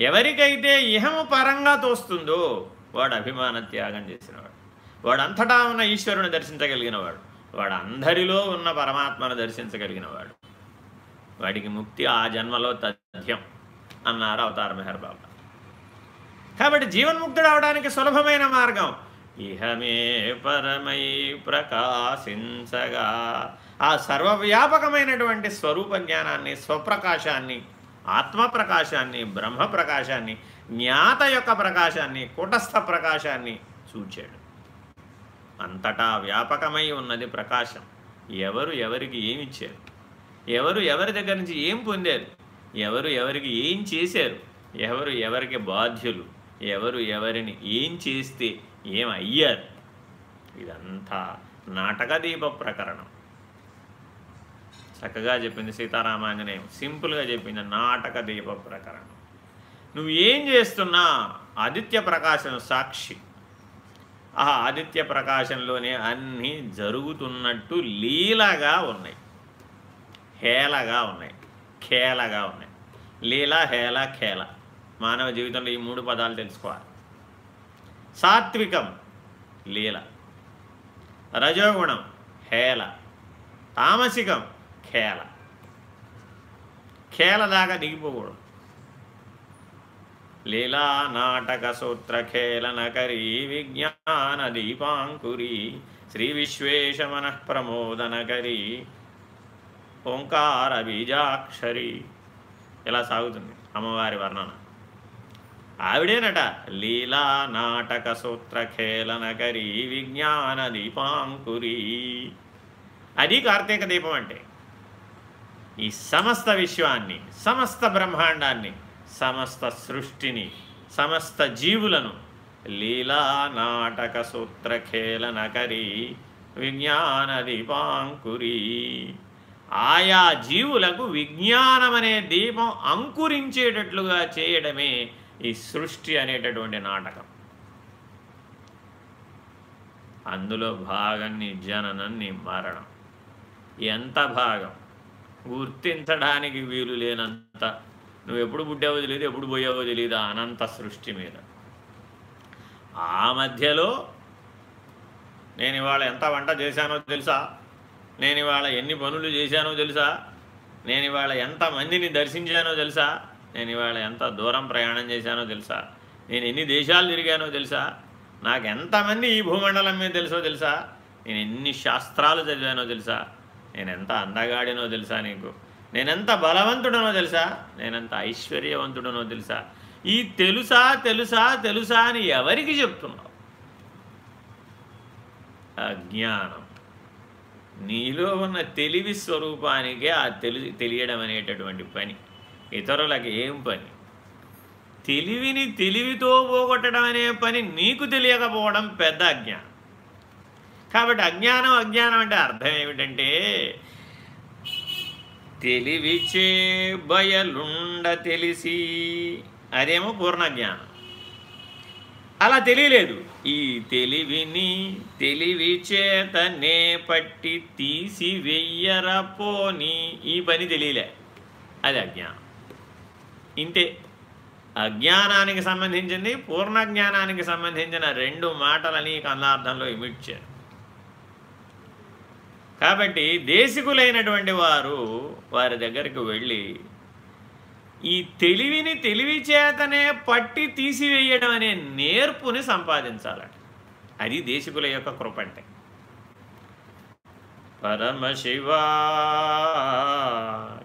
ఎవరికైతే ఇహము పరంగా తోస్తుందో వాడు అభిమాన త్యాగం చేసినవాడు. వాడు అంతటా ఉన్న ఈశ్వరుని దర్శించగలిగినవాడు. వాడు అందరిలో ఉన్న పరమాత్మను దర్శించగలిగినవాడు. వాడికి ముక్తి ఆ జన్మలో తథ్యం అన్నారు అవతార మెహర్ బాబా. కాబట్టి జీవన్ముక్తుడు అవడానికి సులభమైన మార్గం ఇహమే పరమై ప్రకాశించగా. ఆ సర్వవ్యాపకమైనటువంటి స్వరూప జ్ఞానాన్ని స్వప్రకాశాన్ని ఆత్మప్రకాశాన్ని బ్రహ్మ ప్రకాశాన్ని జ్ఞాత యొక్క ప్రకాశాన్ని కూటస్థ ప్రకాశాన్ని చూచాడు. అంతటా వ్యాపకమై ఉన్నది ప్రకాశం. ఎవరు ఎవరికి ఏమిచ్చారు ఎవరు ఎవరి దగ్గర నుంచి ఏం పొందారు? ఎవరు ఎవరికి ఏం చేశారు? ఎవరు ఎవరికి బాధ్యులు? ఎవరు ఎవరిని ఏం చేస్తే ఏం అయ్యారు? ఇదంతా నాటకదీప ప్రకరణం. చక్కగా చెప్పింది సీతారామాంజనేయం. సింపుల్గా చెప్పింది నాటక దీప ప్రకరణం. నువ్వు ఏం చేస్తున్నా? ఆదిత్య ప్రకాశం సాక్షి. ఆ ఆదిత్య ప్రకాశంలోనే అన్నీ జరుగుతున్నట్టు లీలగా ఉన్నాయి. హేలగా ఉన్నాయి. ఖేలగా ఉన్నాయి. లీల హేళ ఖేల మానవ జీవితంలో ఈ మూడు పదాలు తెలుసుకోవాలి. సాత్వికం లీల. రజోగుణం హేళ. తామసికం ఖేల ఖేల దాకా దిగిపోకూడదు. లీలా నాటక సూత్ర విజ్ఞాన శ్రీ విశ్వేశమన ప్రమోదనకరీ ఓంకార బీజాక్షరి ఇలా సాగుతుంది అమ్మవారి వర్ణన. ఆవిడేనట లీలా నాటక సూత్రఖేళనకరీ విజ్ఞాన దీపాంకురీ అది కార్తీక దీపం అంటే. ఈ సమస్త విశ్వాన్ని సమస్త బ్రహ్మాండాన్ని సమస్త సృష్టిని సమస్త జీవులను లీలా నాటక సూత్రఖేళనకరి విజ్ఞాన దీపాంకురీ. ఆయా జీవులకు విజ్ఞానం అనే దీపం అంకురించేటట్లుగా చేయడమే ఈ సృష్టి అనేటటువంటి నాటకం. అందులో భాగం నీ జననం నీ మరణం. ఎంత భాగం? గుర్తించడానికి వీలు లేనంత నువ్వు ఎప్పుడు పుట్టావో తెలియదు ఎప్పుడు పోయావో తెలియదు అనంత సృష్టి మీద. ఆ మధ్యలో నేను ఇవాళ ఎంత వంట చేశానో తెలుసా? నేను ఇవాళ ఎన్ని పనులు చేశానో తెలుసా? నేను ఇవాళ ఎంత మందిని దర్శించానో తెలుసా? నేను ఇవాళ ఎంత దూరం ప్రయాణం చేశానో తెలుసా? నేను ఎన్ని దేశాలు తిరిగానో తెలుసా? నాకు ఎంతమంది ఈ భూమండలం మీద తెలుసో తెలుసా? నేను ఎన్ని శాస్త్రాలు చదివానో తెలుసా? నేను ఎంత అందగాడినో తెలుసా నీకు? నేనెంత బలవంతుడనో తెలుసా? నేనెంత ఐశ్వర్యవంతుడనో తెలుసా? ఈ తెలుసా తెలుసా తెలుసా అని ఎవరికి చెప్తున్నావు? అజ్ఞానం. నీలో ఉన్న తెలివి స్వరూపానికే ఆ తెలి తెలియడం అనేటటువంటి పని. ఇతరులకు ఏం పని? తెలివిని తెలివితో పోగొట్టడం అనే పని నీకు తెలియకపోవడం పెద్ద అజ్ఞానం. కాబట్టి అజ్ఞానం అజ్ఞానం అంటే అర్థం ఏమిటంటే తెలివిచే బయలుండ తెలిసి. అదేమో పూర్ణ జ్ఞానం అలా తెలియలేదు. ఈ తెలివిని తెలివి చేతనే పట్టి తీసి వెయ్యరపోని ఈ పని తెలియలే. అది అజ్ఞానం. ఇంతే. అజ్ఞానానికి సంబంధించింది పూర్ణ జ్ఞానానికి సంబంధించిన రెండు మాటలని కన్నార్థంలో ఇమిడ్చారు కాబట్టి దేశికులైనటువంటి వారు వారి దగ్గరికి వెళ్ళి ఈ తెలివిని తెలివి చేతనే పట్టి తీసివేయడం అనే నేర్పుని సంపాదించాలట. అది దేశికుల యొక్క కృప అంటే పరమశివా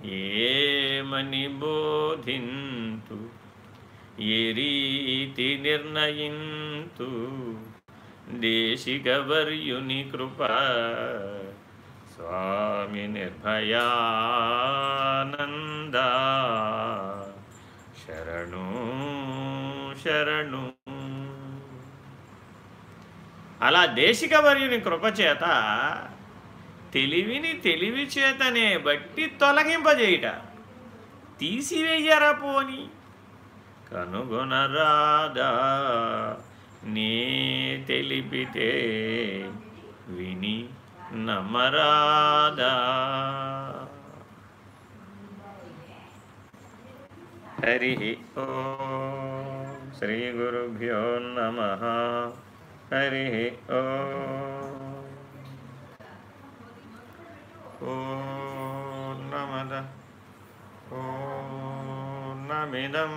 ఏమని బోధింతు? ఏ రీతి నిర్ణయింతు? దేశికవర్యుని కృప స్వామి నిర్భయానంద. శరణు శరణు. అలా దేశిక వర్యుని కృపచేత తెలివిని తెలివి చేతనే బట్టి తొలగింపజేయట. తీసివేయరా పోని. కనుగొనరాదా నీ తెలిపితే విని నమరాదా. హరి ఓ శ్రీ గురుభ్యో నమ. హరి ఓ. నమిదం.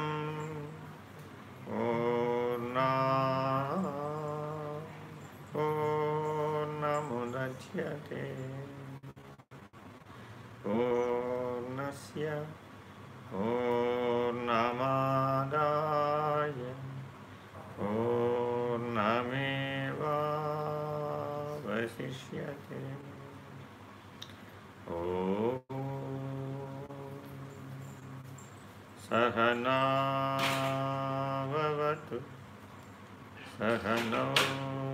ఓ నా Te Purnasya Purnamadaya Purnameva Vasishyate Om Sahanavavatu Sahanavavatu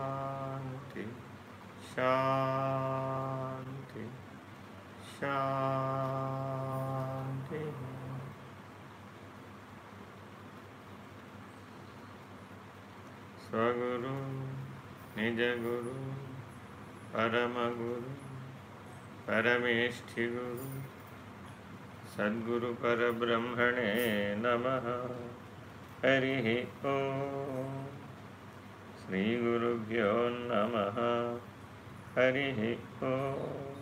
శాంతి శాంతి. స్వగురు నిజగురు పరమగురు పరమేష్ఠిగురు సద్గురు పరబ్రహ్మణే నమ. హరి ఓ. శ్రీగురుభ్యో నమ. हरिः ओ